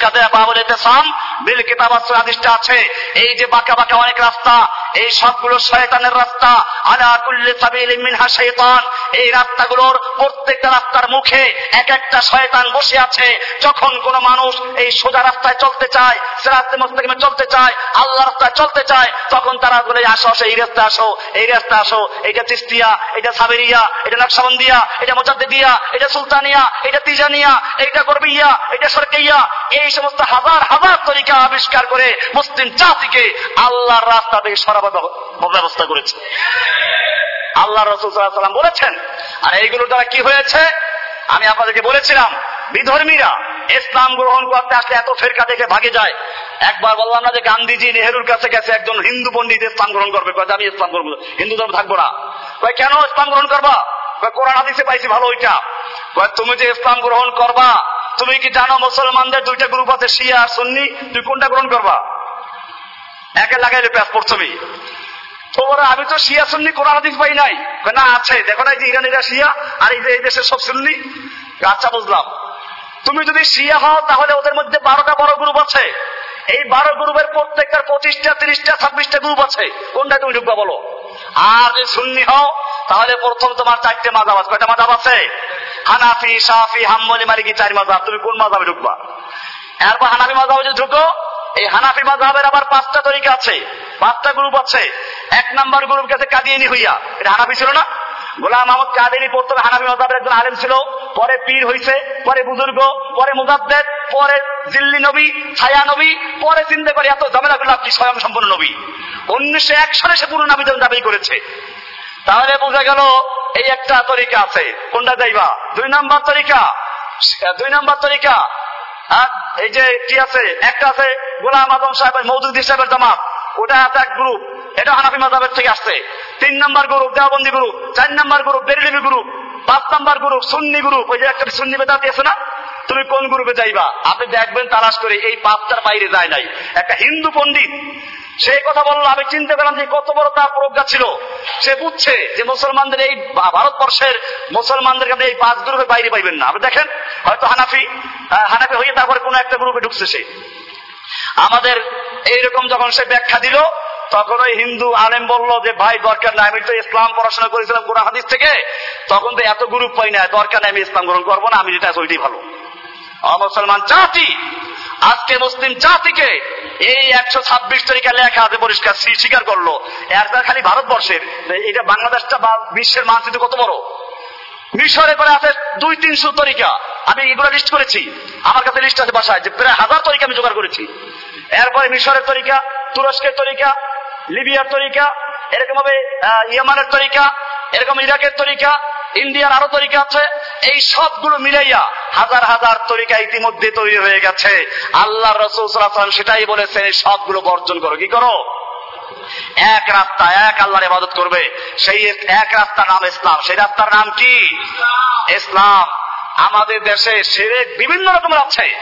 কাদের বাবুল ইতেসাম, বিল কিতাব আছে। এই যে বাঁকা বাঁকা অনেক রাস্তা। এই সবগুলো শয়তানের রাস্তা। আলা কুল্লি সাবিলিন মিনহা শাইতান। এই রাস্তাগুলোর প্রত্যেকটা রাস্তার মুখে এক একটা শয়তান বসে আছে। যখন কোন মানুষ এই সোজা রাস্তায় চলতে চায়, সিরাতে মুস্তাকিমে চলতে চায় আল্লাহ রাস্তায় চলতে চায়, তখন তারা বলে, আসো আসো, এই রাস্তায় আসো, এই রাস্তায় আসো। এটা চিস্তিয়া, এটা সাবেরিয়া, এটা নকশাবন্দিয়া, এটা মোজাদ্দিদিয়া, এটা সুলতানিয়া, এটা তিজানিয়া, এটা গরবিয়া, এটা সরকাইয়া। এই সমস্ত হাজার হাজার তরিকা আবিষ্কার করে মুসলিম জাতিকে আল্লাহর রাস্তা থেকে ব্যবস্থা করেছে। আল্লাহ রসুল বলেছেন, আর এইগুলোর দ্বারা কি হয়েছে? আমি আপনাদেরকে বলেছিলাম, বিধর্মীরা ইসলাম গ্রহণ করতে আসলে এত ফেরকা দেখে ভাগে যায়। একবার বললাম না যে গান্ধীজি নেহরুর কাছে গেছে, একজন হিন্দু পন্ডিত ইসলাম গ্রহণ করবে। কয়ে আমি ইসলাম গ্রহণ হিন্দু ধর্ম থাকব না। কেন ইসলাম গ্রহণ করবা? কোরআন হাদিসে পাইছি ভালো ওইটা। তুমি যে ইসলাম গ্রহণ করবা, তুমি কি জানো মুসলমানদের দুইটা গ্রুপ আছে, শিয়া আর সুন্নি? তুই কোনটা গ্রহণ করবা? একে লাগাইলে প্রথমে তোমরা আমি তো শিয়া সুন্নি, কোরআন হাদিস পাই নাই। না, আছে। দেখো না এই যে ইরানিরা শিয়া আর এই যে এই দেশের সব সুন্নি। আচ্ছা বুঝলাম। তুমি যদি শিয়া হও, তাহলে ওদের মধ্যে বারোটা বড় গ্রুপ আছে। এই বারো গ্রুপের প্রত্যেকটার পঁচিশটা, তিরিশটা, ছাব্বিশটা গ্রুপ আছে। কোনটা তুমি ঢুকবা বলো? আর যদি সুন্নি হও, তাহলে প্রথম তোমার চারটে মাজাব আছে। কয়টা মাজাব আছে? হানাফি সাফি হাম্মলি মালিকি, চার মাজাব। তুমি কোন মাজাবে ঢুকবা? এরপর হানাফি মাজাবে যদি ঢুকো এই হানাফি মাজাবের আবার পাঁচটা তরিকা আছে, পাঁচটা গ্রুপ আছে। এক নাম্বার গ্রুপ গেছে কাদিয়ানি হইয়া। এটা হানাফি ছিল না? গোলাম আহমদ কাদেরি প্রথমে হানাফি মজাবের একজন আলেম ছিল, পরে পীর হইছে, পরে বুজুর্গ, পরে মুজাদ্দের পরে দিল্লি নবী, ছায়া নবী, পরে চিনতে পারি এত ঝামেলা করলে আপনি স্বয়ং সম্পূর্ণ নবী। উনিশশো এক সালে সে পুরো নাবি দাবি করেছে। তাহলে বোঝা গেল এই একটা তরিকা আছে। কোনটা যাইবা? দুই নাম্বার তরিকা। দুই নাম্বার তরিকা। এই যে কি আছে? একটা আছে গোলাম আদম সাহেবের মৌদুদ্দি সাহেবের জামাত। ওটা আছে এক গ্রুপ এটা হানাফি মাজাবের থেকে আসছে। তিন নম্বর গ্রুপ দেওয়াবন্দি গ্রুপ চার নম্বর গ্রুপ বেরিলিবি গ্রুপ পাঁচ নম্বর গ্রুপ সুন্নি গ্রুপ ওই যে একটা সুন্নি বেদাতি আছে না? তুমি কোন গ্রুপে যাইবা? আপনি দেখবেন তালাশ করে এই পাঁচটার বাইরে যায় নাই। একটা হিন্দু পণ্ডিত, সে কথা বলল, আমি চিন্তা করলাম যে কত বড় তার প্রজ্ঞা ছিল। সে বুঝছে যে মুসলমানদের এই ভারতবর্ষের মুসলমানদের কাছে এই পাঁচ গ্রুপে বাইরে পাইবেন না। আপনি দেখেন, হয়তো হানাফি হানাফি হয়ে তারপরে কোন একটা গ্রুপে ঢুকছে সে। আমাদের এইরকম যখন সে ব্যাখ্যা দিল, তখন ওই হিন্দু আলেম বলল যে, ভাই, দরকার নাই, আমি তো ইসলাম পড়াশোনা করেছিলাম কোরআন হাদিস থেকে। তখন তো এত গ্রুপ পাই না দরকার নাই, আমি ইসলাম গ্রহণ করব না, আমি যেটা ওইটাই ভালো। মুসলমান জাতি, আজকে মুসলিম জাতিকে এই একশো ছাব্বিশ তারিখে লেখা হাতে পরিষ্কার স্বীকার করল। একটা খালি ভারতবর্ষের এটা বাংলাদেশটা বা বিশ্বের মানচিত্র কত বড়? মিশরে করে আছে দুই তিনশো তরিকা। আমি এগুলো লিস্ট করেছি। আমার কাছে লিস্ট আছে বাসায়, যে প্রায় হাজার তরিকা আমি জোগাড় করেছি। এরপরে মিশরের তরিকা, তুরস্কের তরিকা, লিবিয়ার তরিকা এরকম ভাবে ইয়ামানের তরিকা, এরকম ইরাকের তরিকা, ইন্ডিয়ার আরও তরিকা আছে। এই সবগুলো মিলাইয়া হাজার হাজার তরিকা ইতিমধ্যে তৈরি হয়ে গেছে। আল্লাহ রসুল সেটাই বলেছেন, এই সবগুলো বর্জন করো। কি করো? এক রাস্তা, এক আল্লাহর ইবাদত করবে। সেই এক রাস্তার নাম ইসলাম। সেই রাস্তার নাম কি? ইসলাম। আমাদের দেশে শিরেক বিভিন্ন রকমের আছে।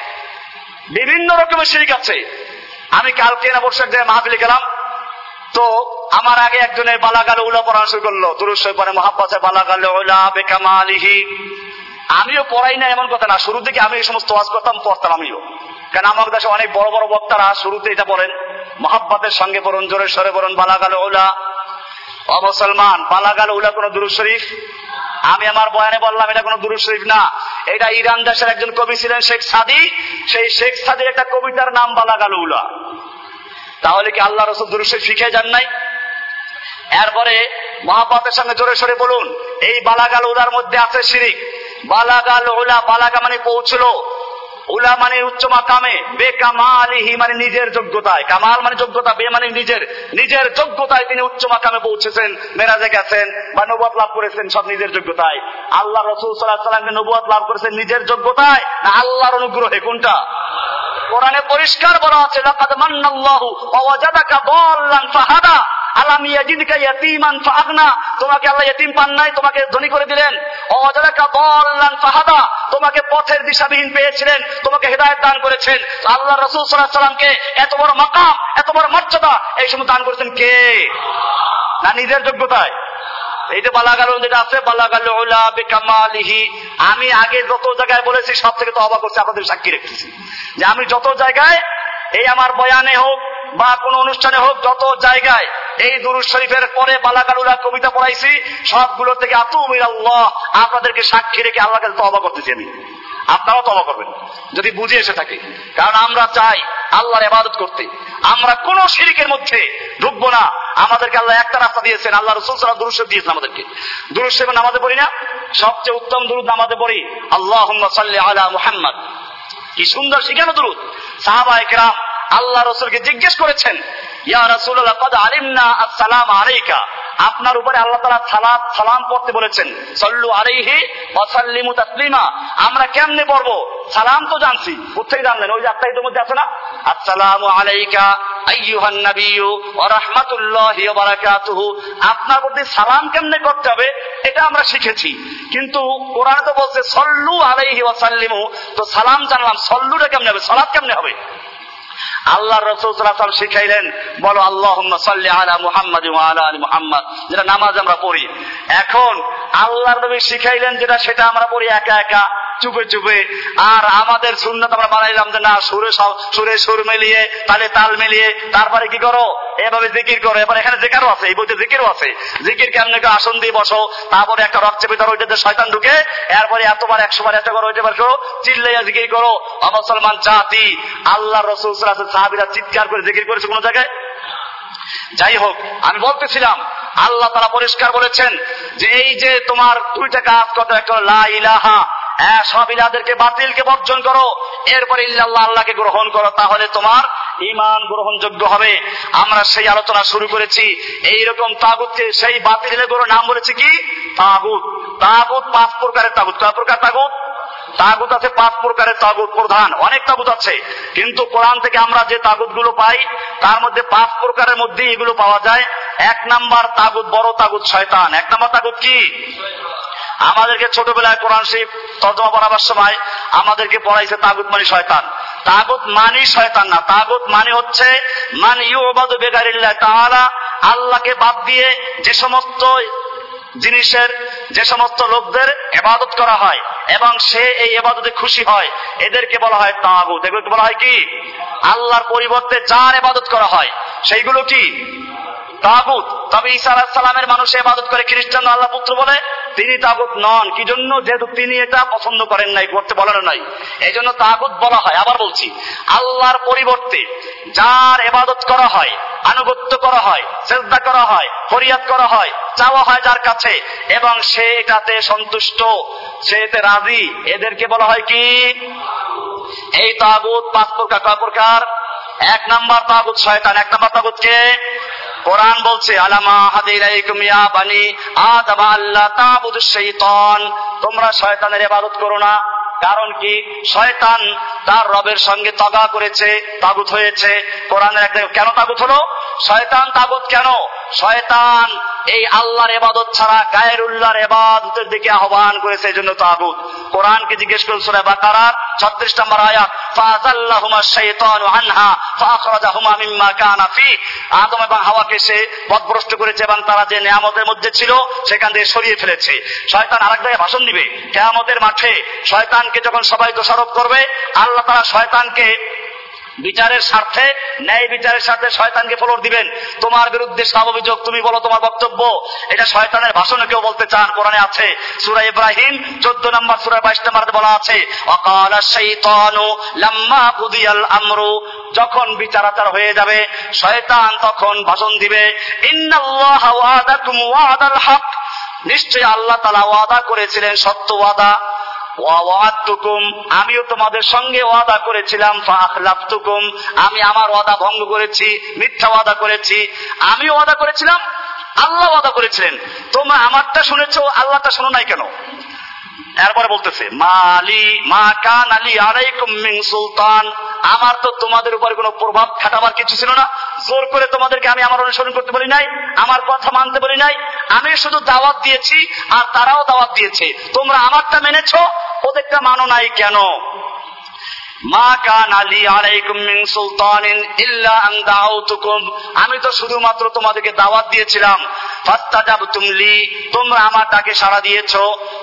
বিভিন্ন রকমের শিরিক আছে। আমি কালকে না বর্ষার যে মাহফিলে গেলাম। তো আমার আগে একজনের বালাগাল উলা পড়া শুরু করল। তুরস্বর পরে মহাব্বাসে বালাগাল, উলা বেকামা আলিহি আমিও পড়াই না এমন কথা না। শুরু থেকে আমি এই সমস্ত ওয়াজ করতাম, পড়তাম আমিও। কারণ আমার দেশে অনেক বড় বড় বক্তারা শুরুতে এটা বলেন, মহাব্বাতের সঙ্গে পড়ুন জোরে সরে পড়ুন, বালাগাল উলা। অ মুসলমান, বালাগাল উলা কোন দুরুদ শরীফ? আমি আমার বয়ানে বললাম, এটা কোন দুরুদ শরীফ না। এটা ইরান দেশের একজন কবি ছিলেন, শেখ সাদি। সেই শেখ সাদির একটা কবিতার নাম বালাগাল উলা। তাহলে কি আল্লাহ রসুল দুরুদ শরীফ শিখে যান নাই? এরপরে মহাপাতের সঙ্গে জোরে সরে বলুন, এই বালাগাল উলার মধ্যে আছে শিরিক। বালাগাল উলা, বালাগা মানে পৌঁছলো। উলা মানে উচ্চ মাকামে। বে কামালিহি মানে নিজের যোগ্যতায়। কামাল মানে যোগ্যতা, বে মানে নিজের। নিজের যোগ্যতায় তিনি উচ্চ মাকামে পৌঁছেছেন, মেরাজে গেছেন বা নবুয়াত লাভ করেছেন, সব নিজের যোগ্যতায়। আল্লাহ রসুল সাল্লাহ সাল্লামকে নবুয়াত লাভ করেছেন নিজের যোগ্যতায়, না আল্লাহর অনুগ্রহে? কোনটা? কোরআনে পরিষ্কার বলা আছে, লাকাদ মান্নাল্লাহু ওয়া ওয়াজাদাকা দাল্লান ফাহাদা। আলাম ইয়াজিদকা ইয়াতীমান ফাআগনা। তোমাকে আল্লাহ ইতিম পান নাই, তোমাকে ধনী করে দিলেন। অজালাকা দাল্লান ফাহাদা। তোমাকে পথের দিশাবিহীন পেয়েছিলেন, তোমাকে হেদায়েত দান করেছেন। আল্লাহ রাসূল সাল্লাল্লাহু আলাইহি সাল্লামকে এত বড় মাকাম, এত বড় মর্যাদা, এই সময় দান করেছেন কে? না, নিজের যোগ্যতায়। এই যে বালাগাল যেটা আছে, বালাগাল বেকামালিহি। আমি আগে যত জায়গায় বলেছি, সব থেকে তো অবাক করছি, আপনাদের সাক্ষী রেখেছি। যে আমি যত জায়গায়, এই আমার বয়ানে হোক বা কোন অনুষ্ঠানে হোক, যত জায়গায় এই দুরুদ শরীফের পরে বালাকালুলা কবিতা পড়াইছি, সবগুলো থেকে আতুমির আল্লাহ আপনাদেরকে সাক্ষী রেখে আল্লাহ কাছে তবা করতেছি আমি। আপনারাও তবা করবেন, যদি বুঝে এসে থাকে। কারণ আমরা চাই আল্লাহর ইবাদত করতে। আমরা কোন শিরিকের মধ্যে ঢুকবো না। আমাদেরকে আল্লাহ একটা রাস্তা দিয়েছেন, আল্লাহ রসুল সাল্লাহ দুরুদ দিয়েছেন আমাদেরকে। দুরুদ শরীফ নামাজে পড়ি না? সবচেয়ে উত্তম দুরুদ নামাজে পড়ি আল্লাহ সাল্লি আলা মুহাম্মদ। কি সুন্দর শিখানো দুরুদ। সাহাবা একরাম আল্লাহ রসুলকে জিজ্ঞেস করেছেন, ইয়া রাসূলুল্লাহ, কদ আলিমনা আসসালাম আলাইকা? আপনার উপরে আল্লাহ তাআলা সালাত, সালাম পড়তে বলেছেন, সল্লু আলাইহি ওয়া সাল্লিমু তাসলিমা। আমরা কেমনে পড়ব? সালাম তো জানছি কোথায় জানলেন? ওই যে আপনার মধ্যে আছে না? আসসালামু আলাইকা আইয়ুহান নাবিয়্যু ওয়া রাহমাতুল্লাহি ওয়া বারাকাতুহু। আপনার প্রতি সালাম কেমনে করতে হবে? এটা আমরা শিখেছি। কিন্তু কোরআনে তো বলছে, সল্লু আলাইহি ওয়া সাল্লিমু। তো সালাম জানলাম, সল্লুটা কেমনে হবে? সালাত কেমনে হবে? আল্লাহ রসুল শিখাইলেন, বলো আল্লাহ আলা মুহাম্মদ মুহাম্মদ যেটা নামাজ আমরা পড়ি। এখন আল্লাহ নবী শিখাইলেন যেটা, সেটা আমরা পড়ি একা একা। চুপে চুপে। আর আমাদের সুন্নত আমরা বানাইলাম যে, না, সুরে সুরে সুর মিলিয়ে, তালে তাল মিলিয়ে, তারপরে কি করো? এভাবে জিকির করো। এবার এখানে জেকারও আছে, এই বইতে জিকিরও আছে। জিকির কেমন আসন দিয়ে বসো, তারপরে একটা রক চেপে ধরো ওইটাতে শয়তান ঢুকে, এরপরে এতবার একশো বার একটা করো ওইটা করো, চিল্লাইয়া জিকির করো। মুসলমান জাতি আল্লাহ রসুল সাহাবিরা চিৎকার করে জিকির করেছে কোন জায়গায়? যাই হোক, আমি বলতেছিলাম, আল্লাহ তারা পরিষ্কার বলেছেন যে, এই যে তোমার দুইটা কাজ কত একটা লা ইলাহা হ্যাঁ সব ইলাদেরকে বাতিলকে বর্জন করো। এরপরে ইল্লাল্লাহ আল্লাহকে গ্রহণ করো, তাহলে তোমার ইমান গ্রহণযোগ্য হবে। আমরা সেই আলোচনা শুরু করেছি। এইরকম তাগুতকে সেই বাতিলগুলো নাম বলেছি কি? তাগুত। তাগুত পাঁচ প্রকারের তাগুত। কয় প্রকার তাগুত? তাগুত আছে পাঁচ প্রকারের তাগুত প্রধান। অনেক তাগুত আছে। কিন্তু কোরআন থেকে আমরা যে তাগুতগুলো পাই, তার মধ্যে পাঁচ প্রকারের মধ্যে এগুলো পাওয়া যায়। এক নাম্বার তাগুত, বড় তাগুত শয়তান। এক নাম্বার তাগুত কি? আমাদেরকে ছোটবেলায় কোরআন শরীফ তর্জমা পড়াবার সময় আমাদেরকে পড়াইছে তাগুত মানে শয়তান। তাগুত মানি শয়তান না, তাগুত মানে হচ্ছে মান ইউবাদু বেগারিল্লাহ তাআলা, আল্লাহকে বাদ দিয়ে যে সমস্ত জিনিসের, যে সমস্ত লোকদের এবাদত করা হয় এবং সে এই এবাদতে খুশি হয়, এদেরকে বলা হয় তাগুত। এগুলোকে বলা হয় কি? আল্লাহর পরিবর্তে যার এবাদত করা হয়, সেইগুলো কি? তাগুত। তবে ঈসা আলাহ সালামের মানুষ এবাদত করে খ্রিস্টান আল্লাহ পুত্র বলে, তিনি তাগুত নন। কি জন্য? যেহেতু তিনি এটা পছন্দ করেন নাই, করতে বলেন নাই। এই জন্য তাগুত বলা হয়। আবার বলছি, আল্লাহর পরিবর্তে যার এবাদত করা হয়, আনুগত্য করা হয় চেষ্টা করা হয়, ফরিয়াদ করা হয়, চাওয়া হয় যার কাছে, এবং সে এটাতে সন্তুষ্ট, সে এতে রাজি, এদেরকে বলা হয় কি? এই তাগুত পাঁচ প্রকার, কয় প্রকার? এক নাম্বার তাগুত শয়তান, এক নাম্বার তাগুত কে? কোরআন বলছে, আলামা হাদিরাইকুম ইয়া বানি আদম আল্লাহ তাবুদুশ শাইতান। তোমরা শয়তানের ইবাদত করো না। কারণ কি? শয়তান তার রবের সঙ্গে তগা করেছে, তাগুত হয়েছে। কোরআনের একদম কেন তাগুত হলো? শয়তান তাগুত কেন? শয়তান এই আল্লাহর এবাদত ছাড়া গায়ের উল্লাহর এবাদতের দিকে আহ্বান করেছে এই জন্য তাগুত। কোরআনকে জিজ্ঞেস করুন সুরা বাকারার ছত্রিশ নম্বর আয়াত ফাজাল্লাহুমা শাইতানু আনহা ফাখরাজাহুমা মিম্মা কানা ফি। আদম এবং হাওয়াকে সে পথভ্রষ্ট করেছে এবং তারা যে নিয়ামতের মধ্যে ছিল, সেখান থেকে সরিয়ে ফেলেছে। শয়তান আরেক জায়গায় ভাষণ দিবে, কেয়ামতের মাঠে শয়তানকে যখন সবাই দোষারোপ করবে, আল্লাহ তারা শয়তানকে বিচারের স্বার্থে, ন্যায় বিচারের স্বার্থে শয়তানকে ফলোর দিবেন। তোমার বিরুদ্ধে সব অভিযোগ তুমি বলো, তোমার বক্তব্য। এটা শয়তানের ভাষণে কেউ বলতে চান, কোরআনে আছে। সুরা ইব্রাহিম, চোদ্দ নম্বর সুরা, বাইশ নম্বর বলা আছে, অকাল লাম্মা কুদিয়াল আমরু। যখন বিচারাচার হয়ে যাবে, শয়তান তখন ভাষণ দিবে, ইন্নাল্লাহ ওয়াদাকুম ওয়াদাল হক। নিশ্চয় আল্লাহ তালা ওয়াদা করেছিলেন, সত্য ওয়াদা। আমিও তোমাদের সঙ্গে ওয়াদা করেছিলাম ফাখলাফতুকুম আমি আমার ওয়াদা ভঙ্গ করেছি, মিথ্যা ওয়াদা করেছি আমি ওয়াদা করেছিলাম, আল্লাহ ওয়াদা করেছিলেন। তোমরা আমারটা শুনেছো আল্লাহটা শোনো নাই কেন? এরপরে বলতেছে, মালি, মা কান আলী আলাইকুম মিন সুলতান, আমার তো তোমাদের উপর কোনো প্রভাব খাটাবার কিছু ছিল না, জোর করে তোমাদেরকে আমি আমার অনুসরণ করতে বলি নাই, আমার কথা মানতে বলি নাই, আমি শুধু দাওয়াত দিয়েছি, আর তারাও দাওয়াত দিয়েছে, তোমরা আমারটা মেনেছ? ওদেরটা মানো নাই কেন? মা কান আলী আলাইকুম মিন সুলতানিন ইল্লা আন দাউতুকুম আমি তো শুধুমাত্র তোমাদেরকে দাওয়াত দিয়েছিলাম। ফাস্তাজাবতুম লি, তোমরা আমার ডাকে সাড়া দিয়েছ।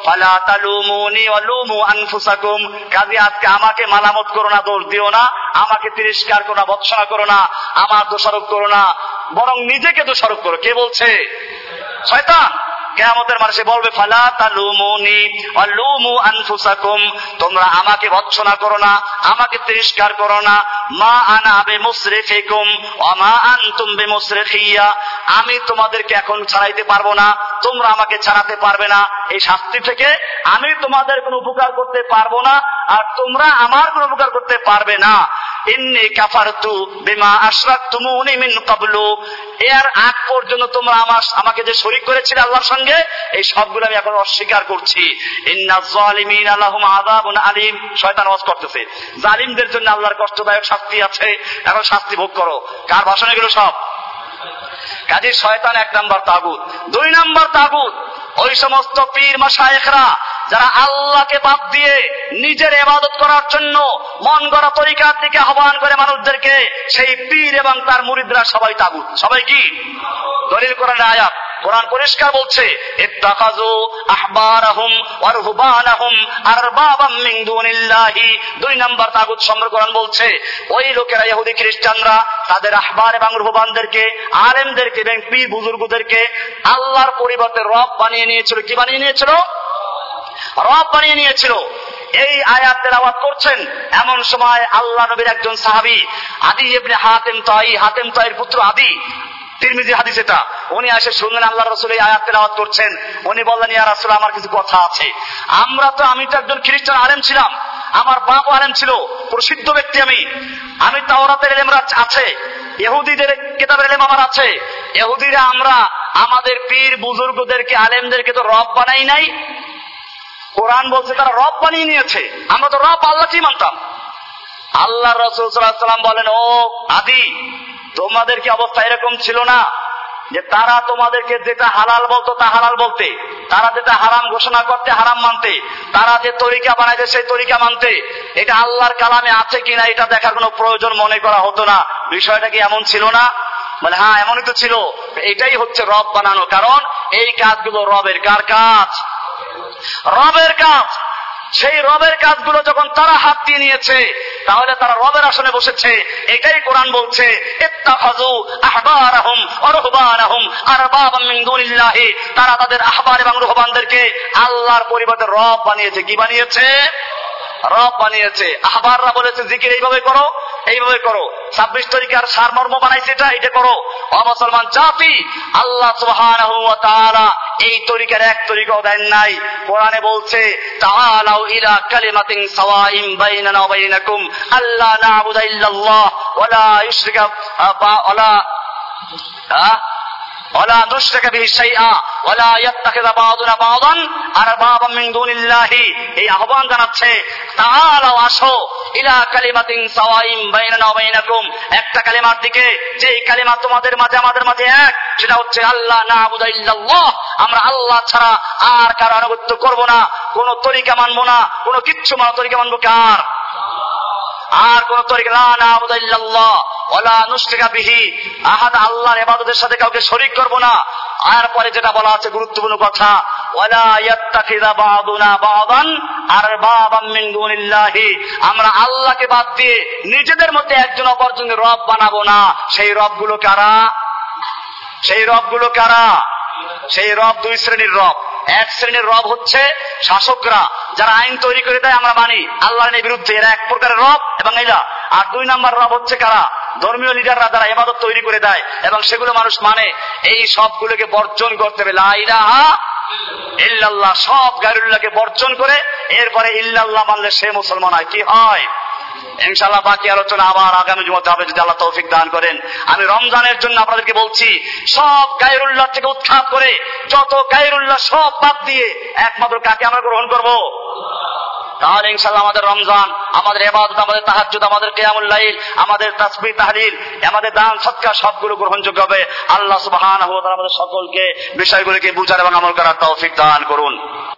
ফালা তালুমুনি ওয়া আনফুসাকুম। কাজে আজকে আমাকে মালামত করো না, দোষ দিও না। আমাকে তিরস্কার করো না, ভৎসনা করো না। আমার দোষারোপ করো না। বরং নিজেকে দোষারোপ করো। কে বলছে? শয়তান! কেয়ামতের মানুষে বলবে ফালা তালুমুনি আনফুসাকুম তোমরা আমাকে ভৎসনা করো না আমাকে তিরস্কার করো না। মা আনা বে মুসরিফিকুম ওয়া মা আনতুম বে মুসরিফিয়া। আমি তোমাদেরকে এখন ছাড়াইতে পারব না, তোমরা আমাকে ছাড়াতে পারবে না। এই শাস্তি থেকে আমি তোমাদের কোনো উপকার করতে পারব না, আর তোমরা আমার কোনো উপকার করতে পারবে না। ইন্নি কাফারতু বিমা মিন এর আগ পর্যন্ত তোমরা আমার, আমাকে যে করেছিলে আল্লাহর সঙ্গে, এই সবগুলো আমি এখন অস্বীকার করছি। ইন্না আযাবুন শয়তান ওয়াজ করতেছে। জালিমদের জন্য আল্লাহর কষ্টদায়ক শাস্তি আছে। এখন শাস্তি ভোগ করো। কার ভাষণ এগুলো সব? কাজী শয়তান এক নাম্বার তাগুত। দুই নাম্বার তাগুত, ওই সমস্ত পীর মাসায়েখরা যারা আল্লাহকে বাদ দিয়ে নিজের এবাদত করার জন্য মন গড়া তরিকার দিকে আহ্বান করে মানুষদেরকে, সেই পীর এবং তার মুরিদরা সবাই তাগুত। সবাই কি? দলিল করেন আয়াত। কোরআন পরিষ্কার বলছে দুই নাম্বার তাগুত কোরআন বলছে, ওই লোকেরা ইহুদি খ্রিস্টানরা, তাদের আহবার এবং রুহবানদেরকে এবং পীর বুজুর্গদেরকে আল্লাহর পরিবর্তে রব বানিয়ে নিয়েছিল। কি বানিয়ে নিয়েছিল? রব বানিয়ে নিয়েছিল। এই আয়াতের আওয়াজ করছেন এমন সময় আল্লাহ নবীর একজন সাহাবি, আদি ইবনে হাতেম তাই, হাতেম তাইয়ের পুত্র আদি তিরমিজি হাদিস এটা। উনি এসে শুনলেন আল্লাহ রসুল এই আয়াত তেলাওয়াত করছেন। উনি বললেন, ইয়া রাসূল, আমার কিছু কথা আছে। আমরা তো, আমি তো একজন খ্রিস্টান, আলেম ছিলাম। আমার বাপ আলেম ছিল, প্রসিদ্ধ ব্যক্তি আমি। আমি তাওরাতের এলেম আছে, ইহুদিদের কেতাবের এলেম আমার আছে। ইহুদিরা আমরা, আমাদের পীর বুজুর্গদেরকে, আলেমদেরকে তো রব বানাই নাই। কোরআন বলছে, তারা রব বানিয়ে নিয়েছে। আমরা তো রব আল্লাহ কি মানতাম। আল্লাহ রসুল সাল্লাম বলেন, ও আদি তোমাদের কি অবস্থা এরকম ছিল না যে তারা তোমাদেরকে যেটা হালাল বলতো তা হালাল বলতে, তারা যেটা হারাম ঘোষণা করতে হারাম মানতে, তারা যে তরিকা বানাইতে সেই তরিকা মানতে, এটা আল্লাহর কালামে আছে কিনা এটা দেখার কোনো প্রয়োজন মনে করা হতো না। বিষয়টা কি এমন ছিল না? বলে হ্যাঁ এমনই তো ছিল। এটাই হচ্ছে রব বানানো। কারণ এই কাজগুলো রবের কার কাজ? রবের কাজ। সেই রবের কাজগুলো যখন তারা হাত দিয়ে নিয়েছে, তাহলে তারা রবের আসনে বসেছে। এটাই কোরআন বলছে তারা তাদের আহবার এবং রুহবানদেরকে আল্লাহর পরিবর্তে রব বানিয়েছে। কি বানিয়েছে? রব বানিয়েছে। আহবাররা বলেছে, জিকির এইভাবে করো এইভাবে করো। ছাব্বিশ তারিখের সারমর্ম বানাইছে এটা এটা করো। অমুসলমান জাতি, আল্লাহ তাআলা এই তরিকার এক তরিকাও দেন নাই। কোরআনে বলছে, তাআলাউ ইলা কালিমাতিন সাওয়াইম বাইনানা ওয়া বাইনাকুম আল্লা না'বুদা ইল্লাল্লাহ ওয়া লা ওয়া ولا نشرك به شيئا ولا يتخذ بعضنا بعضا اربابا من دون الله এই আহ্বান জানাচ্ছে তাআলাও আসো ইলা কালিমাতিন সাওয়াইম বাইনানা ওয়া বাইনাকুম একটা কালিমার দিকে যে কালিমা তোমাদের মাঝে আমাদের মাঝে এক সেটা হচ্ছে আল্লাহ নাবুদা ইল্লাল্লাহ আমরা আল্লাহ ছাড়া আর কারো আনুগত্য করব না কোন তরিকা মানবো না কোন কিচ্ছু মানো তরিকা মানবো কার আর কোন তরিকা আহাদ আল্লাহর এবাদতের সাথে কাউকে শরিক করব না। আর পরে যেটা বলা আছে গুরুত্বপূর্ণ কথা ওয়ালা ইয়াত্তাখিযা বা'দুনা বা'দান আরবাবাম আমরা আল্লাহকে বাদ দিয়ে নিজেদের মধ্যে একজন অপরজনের রব বানাবো না। সেই রবগুলো কারা? সেই রবগুলো কারা? সেই রব দুই শ্রেণির রব। এক শ্রেণির রব হচ্ছে শাসকরা। যারা আইন তৈরি করে দেয়, আমরা মানি। আল্লাহর বিরুদ্ধে এরা এক প্রকারের রব এবং এরা। আর দুই নাম্বার রব হচ্ছে কারা? ধর্মীয় লিডাররা যারা এবাদত তৈরি করে দেয় এবং সেগুলো মানুষ মানে এই সবগুলোকে বর্জন করতে হবে। লাইলাহা ইল্লাল্লাহ। সব গাইরুল্লাহকে বর্জন করে, এরপরে ইল্লাল্লাহ মানলে সে মুসলমান হয়। কি হয়? ইনশাল্লাহ বাকি আলোচনা আবার আগামী জুমতে হবে, যদি আল্লাহ তৌফিক দান করেন। আমি রমজানের জন্য আপনাদেরকে বলছি, সব গায়রুল্লাহ থেকে উৎখাত করে, যত গায়রুল্লাহ সব বাদ দিয়ে একমাত্র কাকে আমরা গ্রহণ করব? তাহলে ইনশাল্লাহ আমাদের রমজান, আমাদের এবাদত, আমাদের তাহাজুদ আমাদের কেয়ামুল লাইল, আমাদের তাসবি তাহলিল, আমাদের দান, সৎকার সবগুলো গ্রহণযোগ্য হবে। আল্লাহ ওয়া আমাদের সকলকে, বিষয়গুলিকে বুঝার এবং আমল করার তৌফিক দান করুন।